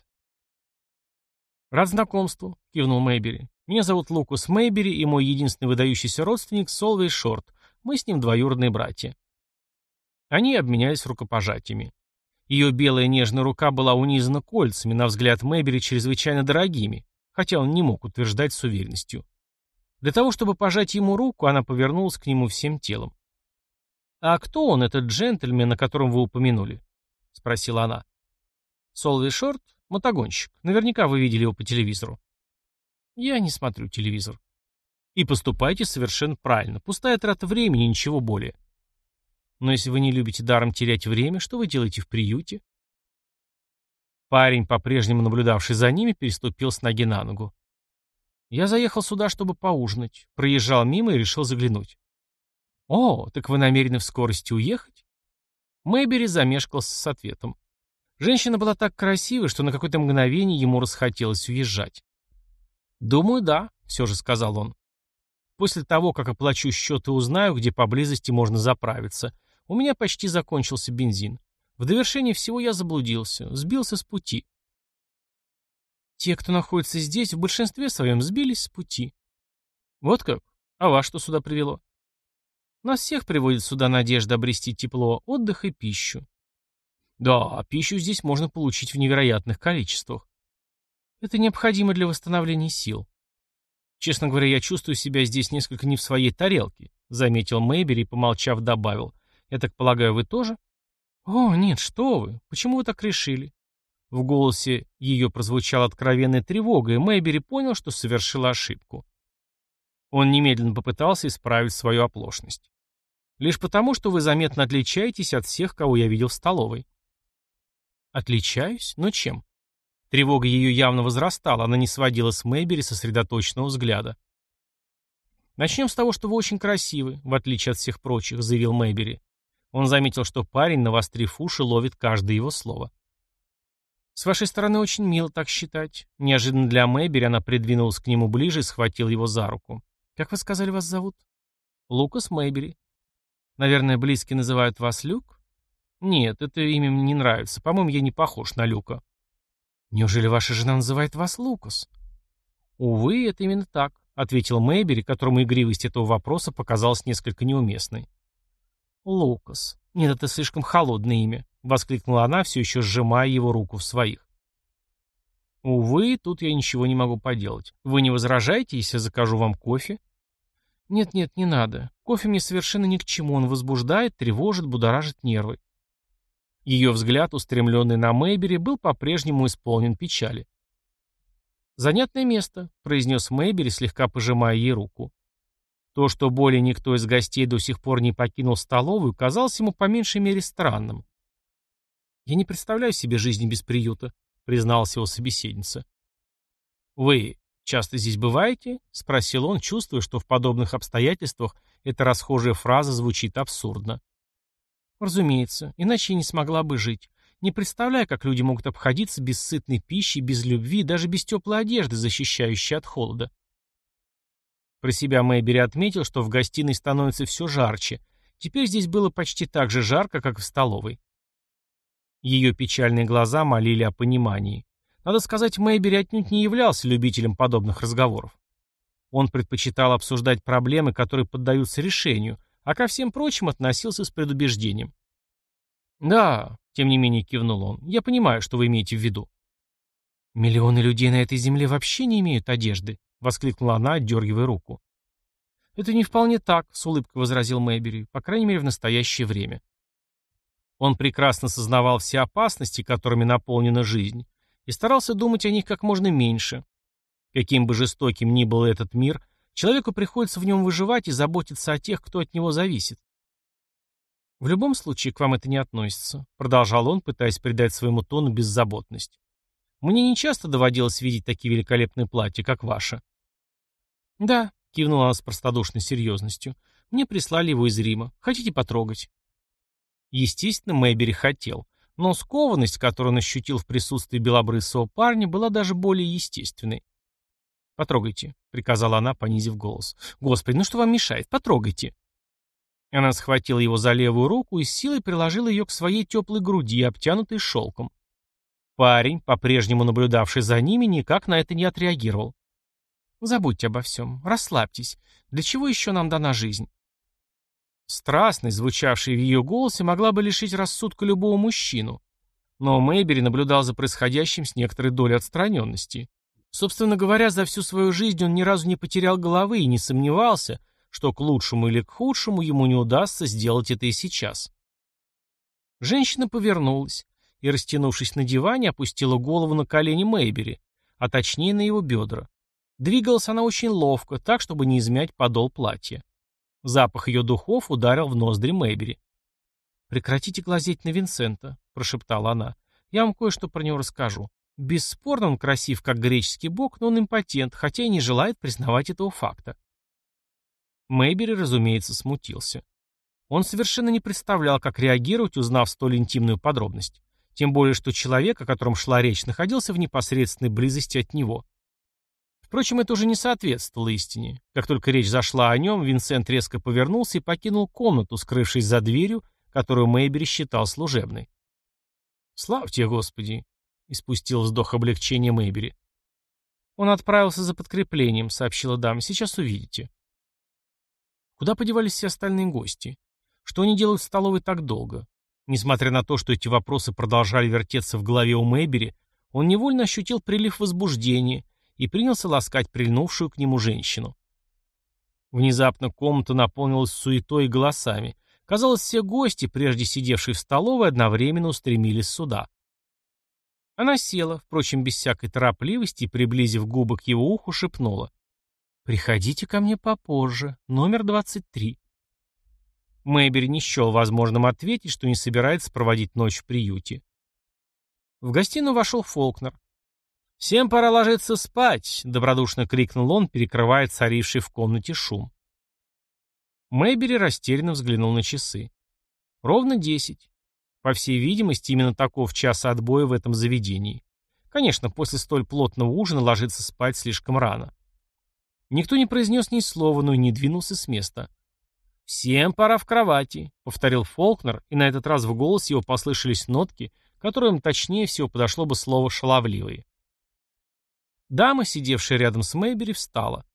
«Рад знакомству», — кивнул Мэйбери. «Меня зовут Лукас Мэйбери, и мой единственный выдающийся родственник Солвей Шорт. Мы с ним двоюродные братья». Они обменялись рукопожатиями. Ее белая нежная рука была унизана кольцами, на взгляд Мэйбери чрезвычайно дорогими, хотя он не мог утверждать с уверенностью. Для того, чтобы пожать ему руку, она повернулась к нему всем телом. «А кто он, этот джентльмен, о котором вы упомянули?» — спросила она. «Солви Шорт — мотогонщик. Наверняка вы видели его по телевизору». «Я не смотрю телевизор». «И поступайте совершенно правильно. Пустая трата времени, ничего более». «Но если вы не любите даром терять время, что вы делаете в приюте?» Парень, по-прежнему наблюдавший за ними, переступил с ноги на ногу. «Я заехал сюда, чтобы поужинать. Проезжал мимо и решил заглянуть». «О, так вы намерены в скорости уехать?» Мэйбери замешкался с ответом. Женщина была так красива, что на какое-то мгновение ему расхотелось уезжать. «Думаю, да», — все же сказал он. «После того, как оплачу счет и узнаю, где поблизости можно заправиться, у меня почти закончился бензин. В довершение всего я заблудился, сбился с пути». «Те, кто находится здесь, в большинстве своем сбились с пути». «Вот как? А вас что сюда привело?» Нас всех приводит сюда надежда обрести тепло, отдых и пищу. Да, пищу здесь можно получить в невероятных количествах. Это необходимо для восстановления сил. Честно говоря, я чувствую себя здесь несколько не в своей тарелке, заметил Мэйбери и, помолчав, добавил. Я так полагаю, вы тоже? О, нет, что вы. Почему вы так решили? В голосе ее прозвучала откровенная тревога, и Мэйбери понял, что совершил ошибку. Он немедленно попытался исправить свою оплошность. Лишь потому, что вы заметно отличаетесь от всех, кого я видел в столовой. Отличаюсь? Но чем? Тревога ее явно возрастала, она не сводила с Мэйбери сосредоточенного взгляда. «Начнем с того, что вы очень красивы, в отличие от всех прочих», — заявил Мэйбери. Он заметил, что парень, навострив уши, ловит каждое его слово. «С вашей стороны очень мило так считать». Неожиданно для Мэйбери она придвинулась к нему ближе и схватила его за руку. «Как вы сказали, вас зовут?» «Лукас Мэйбери». Наверное, близкие называют вас Люк? Нет, это имя мне не нравится. По-моему, я не похож на Люка. Неужели ваша жена называет вас Лукас? Увы, это именно так, ответил Мэйбери, которому игривость этого вопроса показалась несколько неуместной. Лукас. Нет, это слишком холодное имя, воскликнула она, все еще сжимая его руку в своих. Увы, тут я ничего не могу поделать. Вы не возражаете, если закажу вам кофе? «Нет-нет, не надо. Кофе мне совершенно ни к чему. Он возбуждает, тревожит, будоражит нервы». Ее взгляд, устремленный на Мэйбери, был по-прежнему исполнен печали. «Занятное место», — произнес Мэйбери, слегка пожимая ей руку. То, что более никто из гостей до сих пор не покинул столовую, казалось ему по меньшей мере странным. «Я не представляю себе жизни без приюта», — призналась его собеседница. «Вы часто здесь бываете?» — спросил он, чувствуя, что в подобных обстоятельствах эта расхожая фраза звучит абсурдно. «Разумеется, иначе я не смогла бы жить. Не представляю, как люди могут обходиться без сытной пищи, без любви, даже без теплой одежды, защищающей от холода. Про себя Мэйбери отметил, что в гостиной становится все жарче. Теперь здесь было почти так же жарко, как в столовой. Ее печальные глаза молили о понимании. Надо сказать, Мэйбери отнюдь не являлся любителем подобных разговоров. Он предпочитал обсуждать проблемы, которые поддаются решению, а ко всем прочим относился с предубеждением. «Да», — тем не менее кивнул он, — «я понимаю, что вы имеете в виду». «Миллионы людей на этой земле вообще не имеют одежды», — воскликнула она, отдергивая руку. «Это не вполне так», — с улыбкой возразил Мэйбери, — «по крайней мере, в настоящее время». Он прекрасно сознавал все опасности, которыми наполнена жизнь, и старался думать о них как можно меньше. Каким бы жестоким ни был этот мир, человеку приходится в нем выживать и заботиться о тех, кто от него зависит. «В любом случае к вам это не относится», — продолжал он, пытаясь придать своему тону беззаботность. «Мне не часто доводилось видеть такие великолепные платья, как ваше». «Да», — кивнула она с простодушной серьезностью, — «мне прислали его из Рима. Хотите потрогать?» Естественно, Мэйбери хотел, но скованность, которую он ощутил в присутствии белобрысого парня, была даже более естественной. «Потрогайте», — приказала она, понизив голос. «Господи, ну что вам мешает? Потрогайте». Она схватила его за левую руку и с силой приложила ее к своей теплой груди, обтянутой шелком. Парень, по-прежнему наблюдавший за ними, никак на это не отреагировал. «Забудьте обо всем, расслабьтесь. Для чего еще нам дана жизнь?» Страстность, звучавшая в ее голосе, могла бы лишить рассудка любого мужчину. Но Мэйбери наблюдал за происходящим с некоторой долей отстраненности. Собственно говоря, за всю свою жизнь он ни разу не потерял головы и не сомневался, что к лучшему или к худшему ему не удастся сделать это и сейчас. Женщина повернулась и, растянувшись на диване, опустила голову на колени Мэйбери, а точнее на его бедра. Двигалась она очень ловко, так, чтобы не измять подол платья. Запах ее духов ударил в ноздри Мэйбери. «Прекратите глазеть на Винсента», — прошептала она. «Я вам кое-что про него расскажу. Бесспорно он красив, как греческий бог, но он импотент, хотя и не желает признавать этого факта. Мэйбери, разумеется, смутился. Он совершенно не представлял, как реагировать, узнав столь интимную подробность. Тем более, что человек, о котором шла речь, находился в непосредственной близости от него. Впрочем, это уже не соответствовало истине. Как только речь зашла о нем, Винсент резко повернулся и покинул комнату, скрывшись за дверью, которую Мэйбери считал служебной. «Славьте, Господи!» — испустил вздох облегчения Мэйбери. «Он отправился за подкреплением», — сообщила дама. «Сейчас увидите». Куда подевались все остальные гости? Что они делают в столовой так долго? Несмотря на то, что эти вопросы продолжали вертеться в голове у Мэйбери, он невольно ощутил прилив возбуждения и принялся ласкать прильнувшую к нему женщину. Внезапно комната наполнилась суетой и голосами. Казалось, все гости, прежде сидевшие в столовой, одновременно устремились сюда. Она села, впрочем, без всякой торопливости, приблизив губы к его уху, шепнула. «Приходите ко мне попозже, номер 23». Мэйбери не счел возможным ответить, что не собирается проводить ночь в приюте. В гостиную вошел Фолкнер. «Всем пора ложиться спать!» — добродушно крикнул он, перекрывая царивший в комнате шум. Мэйбери растерянно взглянул на часы. Ровно десять. По всей видимости, именно таков час отбоя в этом заведении. Конечно, после столь плотного ужина ложиться спать слишком рано. Никто не произнес ни слова, но и не двинулся с места. «Всем пора в кровати», — повторил Фолкнер, и на этот раз в голосе его послышались нотки, которым точнее всего подошло бы слово «шаловливые». Дама, сидевшая рядом с Мэйбери, встала.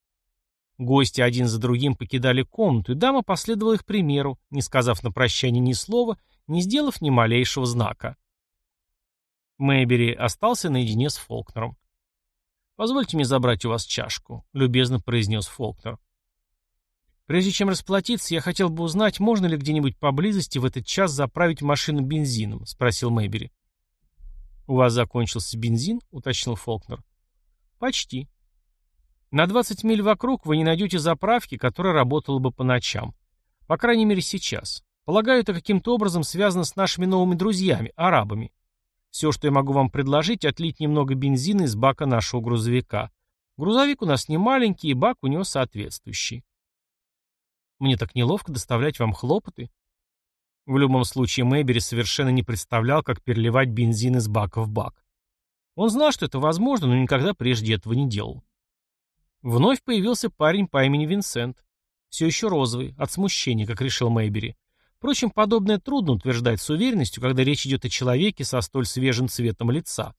Гости один за другим покидали комнату, и дама последовала их примеру, не сказав на прощание ни слова, не сделав ни малейшего знака. Мэйбери остался наедине с Фолкнером. «Позвольте мне забрать у вас чашку», — любезно произнес Фолкнер. Прежде чем расплатиться, я хотел бы узнать, можно ли где-нибудь поблизости в этот час заправить машину бензином, спросил Мэйбери. У вас закончился бензин? уточнил Фолкнер. Почти. На 20 миль вокруг вы не найдете заправки, которая работала бы по ночам. По крайней мере сейчас. Полагаю, это каким-то образом связано с нашими новыми друзьями, арабами. Все, что я могу вам предложить, отлить немного бензина из бака нашего грузовика. Грузовик у нас не маленький, и бак у него соответствующий. Мне так неловко доставлять вам хлопоты. В любом случае, Мэйбери совершенно не представлял, как переливать бензин из бака в бак. Он знал, что это возможно, но никогда прежде этого не делал. Вновь появился парень по имени Винсент. Все еще розовый, от смущения, как решил Мэйбери. Впрочем, подобное трудно утверждать с уверенностью, когда речь идет о человеке со столь свежим цветом лица.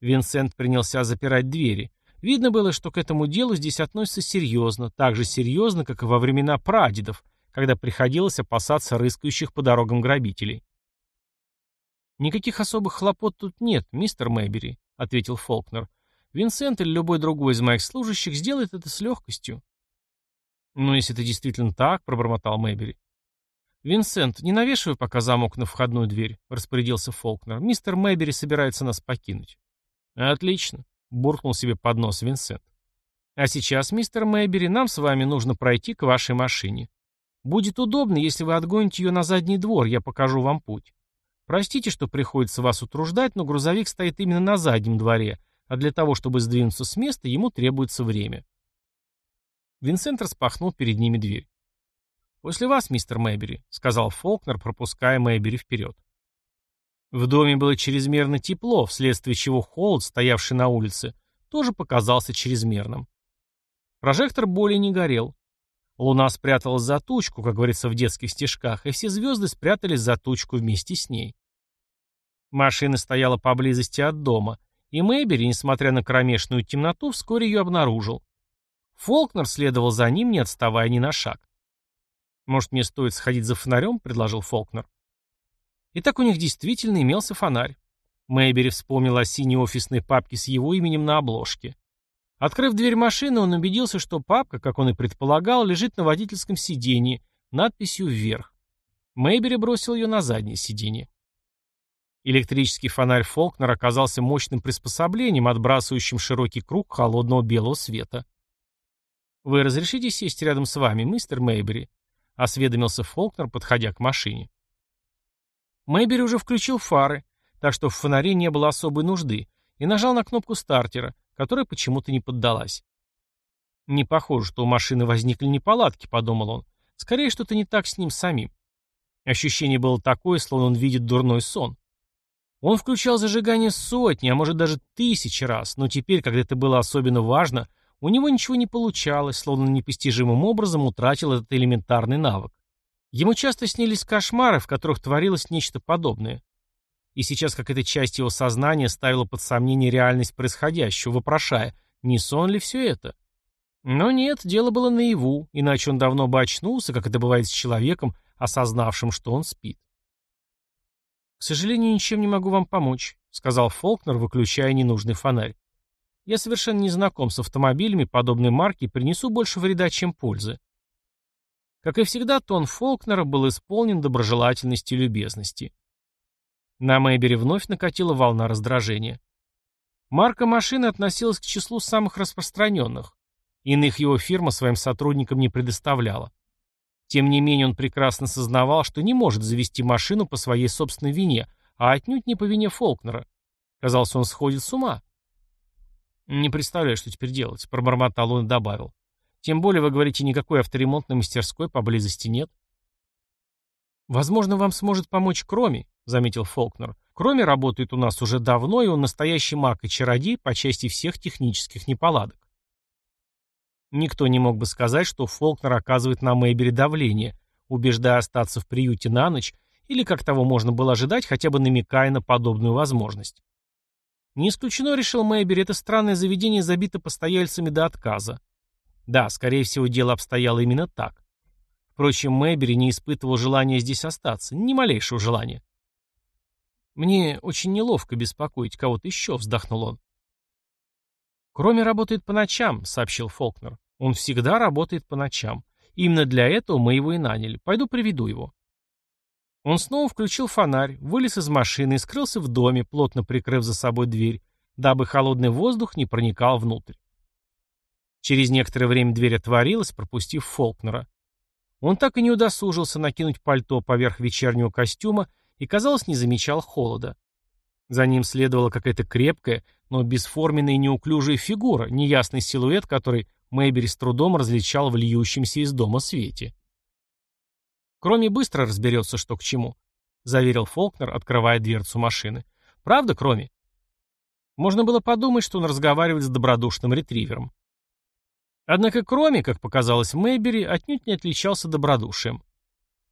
Винсент принялся запирать двери. Видно было, что к этому делу здесь относятся серьезно, так же серьезно, как и во времена прадедов, когда приходилось опасаться рыскающих по дорогам грабителей. «Никаких особых хлопот тут нет, мистер Мэйбери», — ответил Фолкнер. «Винсент или любой другой из моих служащих сделает это с легкостью». «Ну, если это действительно так», — пробормотал Мэйбери. «Винсент, не навешивай пока замок на входную дверь», — распорядился Фолкнер. «Мистер Мэйбери собирается нас покинуть». «Отлично», — буркнул себе под нос Винсент. «А сейчас, мистер Мэйбери, нам с вами нужно пройти к вашей машине. Будет удобно, если вы отгоните ее на задний двор, я покажу вам путь. Простите, что приходится вас утруждать, но грузовик стоит именно на заднем дворе, а для того, чтобы сдвинуться с места, ему требуется время». Винсент распахнул перед ними дверь. «После вас, мистер Мэйбери», — сказал Фолкнер, пропуская Мэйбери вперед. В доме было чрезмерно тепло, вследствие чего холод, стоявший на улице, тоже показался чрезмерным. Прожектор более не горел. Луна спряталась за тучку, как говорится в детских стишках, и все звезды спрятались за тучку вместе с ней. Машина стояла поблизости от дома, и Мэйбери, несмотря на кромешную темноту, вскоре ее обнаружил. Фолкнер следовал за ним, не отставая ни на шаг. «Может, мне стоит сходить за фонарем?» — предложил Фолкнер. И так у них действительно имелся фонарь. Мэйбери вспомнил о синей офисной папке с его именем на обложке. Открыв дверь машины, он убедился, что папка, как он и предполагал, лежит на водительском сиденье, надписью «Вверх». Мэйбери бросил ее на заднее сиденье. Электрический фонарь Фолкнер оказался мощным приспособлением, отбрасывающим широкий круг холодного белого света. «Вы разрешите сесть рядом с вами, мистер Мэйбери?» — осведомился Фолкнер, подходя к машине. Мэйбери уже включил фары, так что в фонаре не было особой нужды, и нажал на кнопку стартера, которая почему-то не поддалась. «Не похоже, что у машины возникли неполадки», — подумал он. «Скорее, что-то не так с ним самим». Ощущение было такое, словно он видит дурной сон. Он включал зажигание сотни, а может даже тысячи раз, но теперь, когда это было особенно важно, у него ничего не получалось, словно непостижимым образом утратил этот элементарный навык. Ему часто снились кошмары, в которых творилось нечто подобное. И сейчас какая-то часть его сознания ставила под сомнение реальность происходящего, вопрошая, не сон ли все это? Но нет, дело было наяву, иначе он давно бы очнулся, как это бывает с человеком, осознавшим, что он спит. «К сожалению, ничем не могу вам помочь», — сказал Фолкнер, выключая ненужный фонарь. Я совершенно не знаком с автомобилями подобной марки принесу больше вреда, чем пользы. Как и всегда, тон Фолкнера был исполнен доброжелательности и любезности. На Мэйбере вновь накатила волна раздражения. Марка машины относилась к числу самых распространенных. Иных его фирма своим сотрудникам не предоставляла. Тем не менее, он прекрасно сознавал, что не может завести машину по своей собственной вине, а отнюдь не по вине Фолкнера. Казалось, он сходит с ума. «Не представляю, что теперь делать», — пробормотал он и добавил. «Тем более, вы говорите, никакой авторемонтной мастерской поблизости нет». «Возможно, вам сможет помочь Кроми», — заметил Фолкнер. «Кроми работает у нас уже давно, и он настоящий маг и чародей по части всех технических неполадок». Никто не мог бы сказать, что Фолкнер оказывает на Мэйбере давление, убеждая остаться в приюте на ночь, или, как того можно было ожидать, хотя бы намекая на подобную возможность. Не исключено, решил Мэйбери, это странное заведение забито постояльцами до отказа. Да, скорее всего, дело обстояло именно так. Впрочем, Мэйбери не испытывал желания здесь остаться, ни малейшего желания. «Мне очень неловко беспокоить кого-то еще», — вздохнул он. «Кроме работает по ночам», — сообщил Фолкнер. «Он всегда работает по ночам. Именно для этого мы его и наняли. Пойду приведу его». Он снова включил фонарь, вылез из машины и скрылся в доме, плотно прикрыв за собой дверь, дабы холодный воздух не проникал внутрь. Через некоторое время дверь отворилась, пропустив Фолкнера. Он так и не удосужился накинуть пальто поверх вечернего костюма и, казалось, не замечал холода. За ним следовала какая-то крепкая, но бесформенная и неуклюжая фигура, неясный силуэт, который Мэйбери с трудом различал в льющемся из дома свете. «Кроме быстро разберется, что к чему», — заверил Фолкнер, открывая дверцу машины. «Правда, Кроме?» Можно было подумать, что он разговаривает с добродушным ретривером. Однако Кроме, как показалось Мэйбери, отнюдь не отличался добродушием.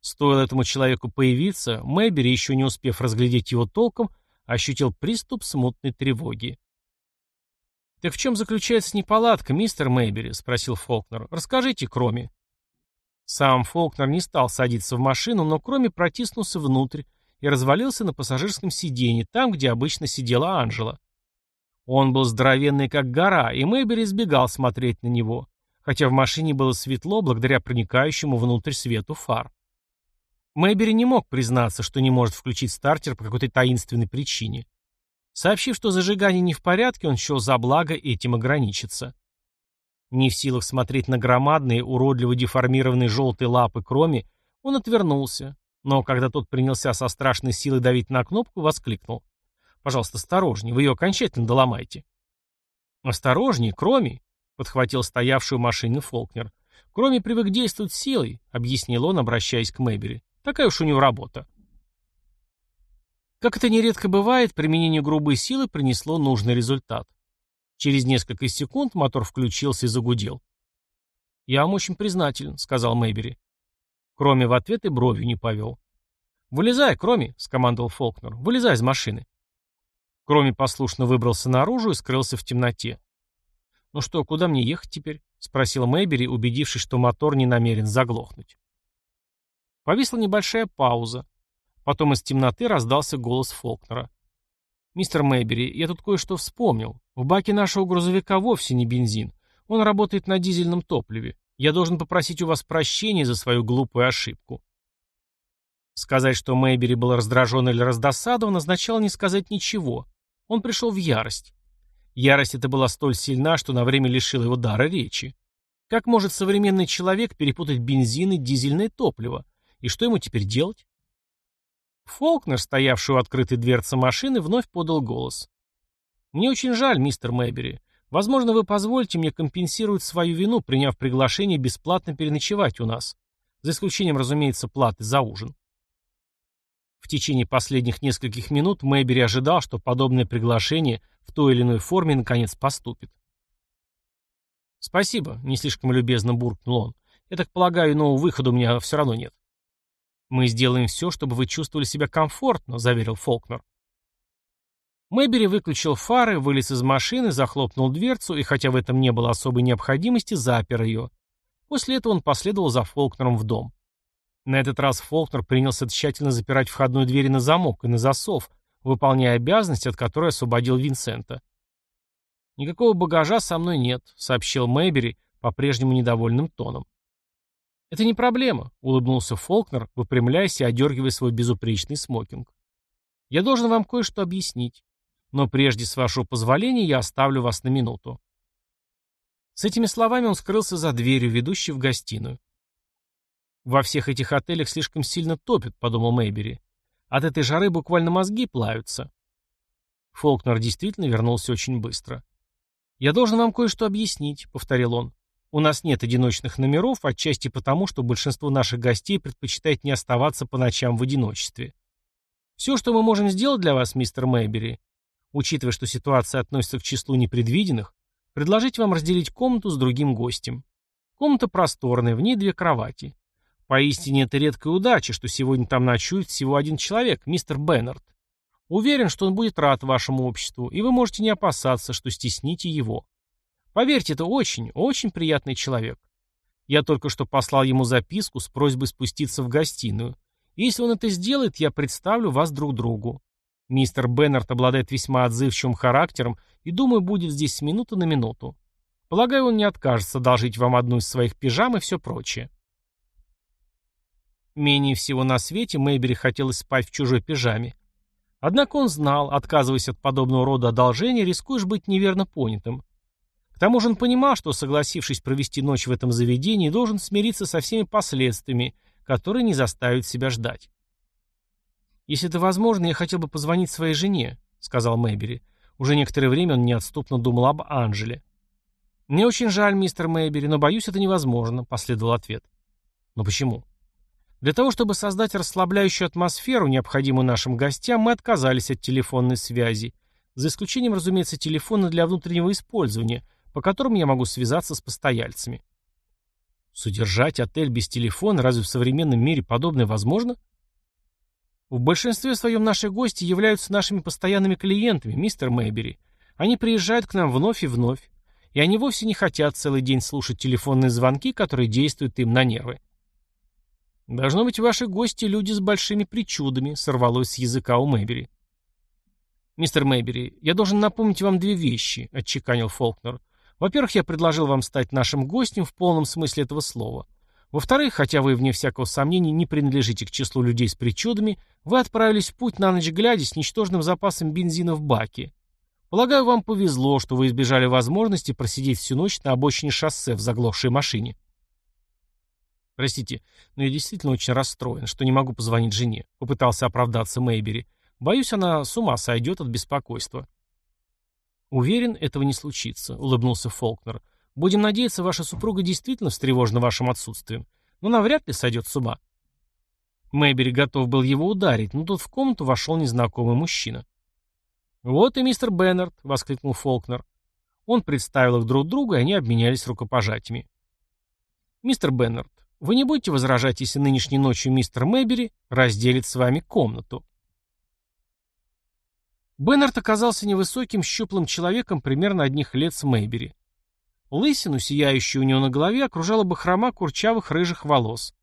Стоило этому человеку появиться, Мэйбери, еще не успев разглядеть его толком, ощутил приступ смутной тревоги. «Так в чем заключается неполадка, мистер Мэйбери?» — спросил Фолкнер. «Расскажите Кроме». Сам Фолкнер не стал садиться в машину, но Кроме протиснулся внутрь и развалился на пассажирском сиденье, там, где обычно сидела Анжела. Он был здоровенный, как гора, и Мэйбери избегал смотреть на него, хотя в машине было светло благодаря проникающему внутрь свету фар. Мэйбери не мог признаться, что не может включить стартер по какой-то таинственной причине. Сообщив, что зажигание не в порядке, он счел за благо этим ограничиться. Не в силах смотреть на громадные, уродливо деформированные желтые лапы кроме, он отвернулся, но когда тот принялся со страшной силой давить на кнопку, воскликнул. Пожалуйста, осторожнее, вы ее окончательно доломаете. Осторожнее, кроме, подхватил стоявшую машину Фолкнер. Кроме привык действовать силой, объяснил он, обращаясь к Мэбери. Такая уж у него работа. Как это нередко бывает, применение грубой силы принесло нужный результат. Через несколько секунд мотор включился и загудел. «Я вам очень признателен», — сказал Мэйбери. Кроме в ответ и бровью не повел. «Вылезай, Кроме», — скомандовал Фолкнер. «Вылезай из машины». Кроме послушно выбрался наружу и скрылся в темноте. «Ну что, куда мне ехать теперь?» — спросил Мэйбери, убедившись, что мотор не намерен заглохнуть. Повисла небольшая пауза. Потом из темноты раздался голос Фолкнера. «Мистер Мэйбери, я тут кое-что вспомнил. В баке нашего грузовика вовсе не бензин. Он работает на дизельном топливе. Я должен попросить у вас прощения за свою глупую ошибку». Сказать, что Мэйбери был раздражен или раздосадован, означало не сказать ничего. Он пришел в ярость. Ярость эта была столь сильна, что на время лишила его дара речи. Как может современный человек перепутать бензин и дизельное топливо? И что ему теперь делать? Фолкнер, стоявший у открытой дверцы машины, вновь подал голос. «Мне очень жаль, мистер Мэбери. Возможно, вы позволите мне компенсировать свою вину, приняв приглашение бесплатно переночевать у нас. За исключением, разумеется, платы за ужин. В течение последних нескольких минут Мэйбери ожидал, что подобное приглашение в той или иной форме наконец поступит. «Спасибо», — не слишком любезно буркнул он. «Я так полагаю, иного выхода у меня все равно нет». «Мы сделаем все, чтобы вы чувствовали себя комфортно», — заверил Фолкнер. Мэйбери выключил фары, вылез из машины, захлопнул дверцу и, хотя в этом не было особой необходимости, запер ее. После этого он последовал за Фолкнером в дом. На этот раз Фолкнер принялся тщательно запирать входную дверь на замок и на засов, выполняя обязанность, от которой освободил Винсента. «Никакого багажа со мной нет», — сообщил Мэйбери по-прежнему недовольным тоном. «Это не проблема», — улыбнулся Фолкнер, выпрямляясь и одергивая свой безупречный смокинг. «Я должен вам кое-что объяснить, но прежде, с вашего позволения, я оставлю вас на минуту». С этими словами он скрылся за дверью, ведущей в гостиную. «Во всех этих отелях слишком сильно топят», — подумал Мэйбери. «От этой жары буквально мозги плавятся». Фолкнер действительно вернулся очень быстро. «Я должен вам кое-что объяснить», — повторил он. «У нас нет одиночных номеров, отчасти потому, что большинство наших гостей предпочитает не оставаться по ночам в одиночестве. Все, что мы можем сделать для вас, мистер Мэйбери, учитывая, что ситуация относится к числу непредвиденных, предложить вам разделить комнату с другим гостем. Комната просторная, в ней две кровати. Поистине это редкая удача, что сегодня там ночует всего один человек, мистер Беннард. Уверен, что он будет рад вашему обществу, и вы можете не опасаться, что стесните его. Поверьте, это очень, очень приятный человек. Я только что послал ему записку с просьбой спуститься в гостиную. Если он это сделает, я представлю вас друг другу. Мистер Беннард обладает весьма отзывчивым характером и, думаю, будет здесь с минуты на минуту. Полагаю, он не откажется одолжить вам одну из своих пижам и все прочее. Менее всего на свете Мэйбери хотелось спать в чужой пижаме. Однако он знал, отказываясь от подобного рода одолжения, рискуешь быть неверно понятым. К тому же он понимал, что, согласившись провести ночь в этом заведении, должен смириться со всеми последствиями, которые не заставят себя ждать. «Если это возможно, я хотел бы позвонить своей жене», — сказал Мэйбери. Уже некоторое время он неотступно думал об Анжеле. «Мне очень жаль, мистер Мэйбери, но, боюсь, это невозможно», — последовал ответ. «Но почему?» Для того, чтобы создать расслабляющую атмосферу, необходимую нашим гостям, мы отказались от телефонной связи, за исключением, разумеется, телефона для внутреннего использования, по которому я могу связаться с постояльцами. Содержать отель без телефона разве в современном мире подобное возможно? В большинстве своем наши гости являются нашими постоянными клиентами, мистер Мэйбери. Они приезжают к нам вновь и вновь, и они вовсе не хотят целый день слушать телефонные звонки, которые действуют им на нервы. «Должно быть, ваши гости люди с большими причудами», — сорвалось с языка у Мэйбери. «Мистер Мэйбери, я должен напомнить вам две вещи», — отчеканил Фолкнер. «Во-первых, я предложил вам стать нашим гостем в полном смысле этого слова. Во-вторых, хотя вы, вне всякого сомнения, не принадлежите к числу людей с причудами, вы отправились в путь на ночь глядя с ничтожным запасом бензина в баке. Полагаю, вам повезло, что вы избежали возможности просидеть всю ночь на обочине шоссе в заглохшей машине». «Простите, но я действительно очень расстроен, что не могу позвонить жене», — попытался оправдаться Мэйбери. «Боюсь, она с ума сойдет от беспокойства». «Уверен, этого не случится», — улыбнулся Фолкнер. «Будем надеяться, ваша супруга действительно встревожена вашим отсутствием, но навряд ли сойдет с ума». Мэйбери готов был его ударить, но тут в комнату вошел незнакомый мужчина. «Вот и мистер Беннард», — воскликнул Фолкнер. Он представил их друг другу, и они обменялись рукопожатиями. «Мистер Беннард, вы не будете возражать, если нынешней ночью мистер Мэбери разделит с вами комнату. Беннард оказался невысоким, щуплым человеком примерно одних лет с Мэйбери. Лысину, сияющую у него на голове, окружала бахрома курчавых рыжих волос.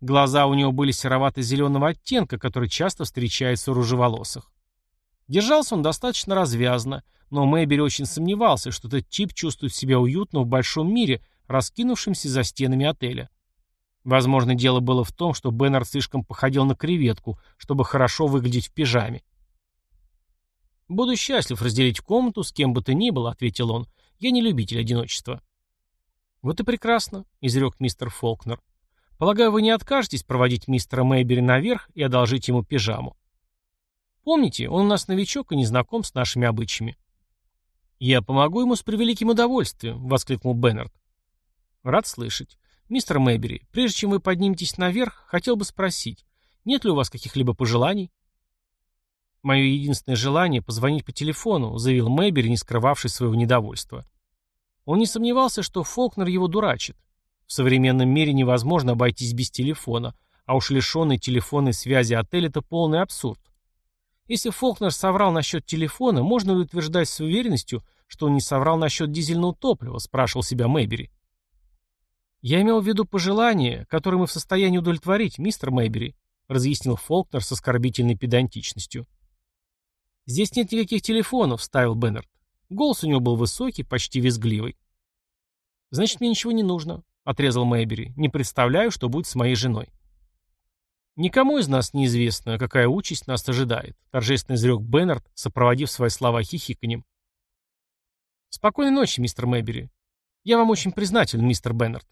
Глаза у него были серовато-зеленого оттенка, который часто встречается у рыжеволосых. Держался он достаточно развязно, но Мэйбери очень сомневался, что этот тип чувствует себя уютно в большом мире, раскинувшемся за стенами отеля. Возможно, дело было в том, что Беннард слишком походил на креветку, чтобы хорошо выглядеть в пижаме. «Буду счастлив разделить комнату с кем бы то ни было», — ответил он. «Я не любитель одиночества». «Вот и прекрасно», — изрек мистер Фолкнер. «Полагаю, вы не откажетесь проводить мистера Мэйбери наверх и одолжить ему пижаму. Помните, он у нас новичок и не знаком с нашими обычаями». «Я помогу ему с превеликим удовольствием», — воскликнул Беннард. «Рад слышать. «Мистер Мэйбери, прежде чем вы подниметесь наверх, хотел бы спросить, нет ли у вас каких-либо пожеланий?» «Мое единственное желание — позвонить по телефону», — заявил Мэйбери, не скрывавший своего недовольства. Он не сомневался, что Фолкнер его дурачит. В современном мире невозможно обойтись без телефона, а уж лишенный телефонной связи отель — это полный абсурд. Если Фолкнер соврал насчет телефона, можно ли утверждать с уверенностью, что он не соврал насчет дизельного топлива, спрашивал себя Мэйбери. «Я имел в виду пожелание, которое мы в состоянии удовлетворить, мистер Мэйбери», разъяснил Фолкнер с оскорбительной педантичностью. «Здесь нет никаких телефонов», — вставил Беннард. Голос у него был высокий, почти визгливый. «Значит, мне ничего не нужно», — отрезал Мэйбери. «Не представляю, что будет с моей женой». «Никому из нас неизвестно, какая участь нас ожидает», — торжественно изрек Беннард, сопроводив свои слова хихиканьем. «Спокойной ночи, мистер Мэйбери. Я вам очень признателен, мистер Беннард».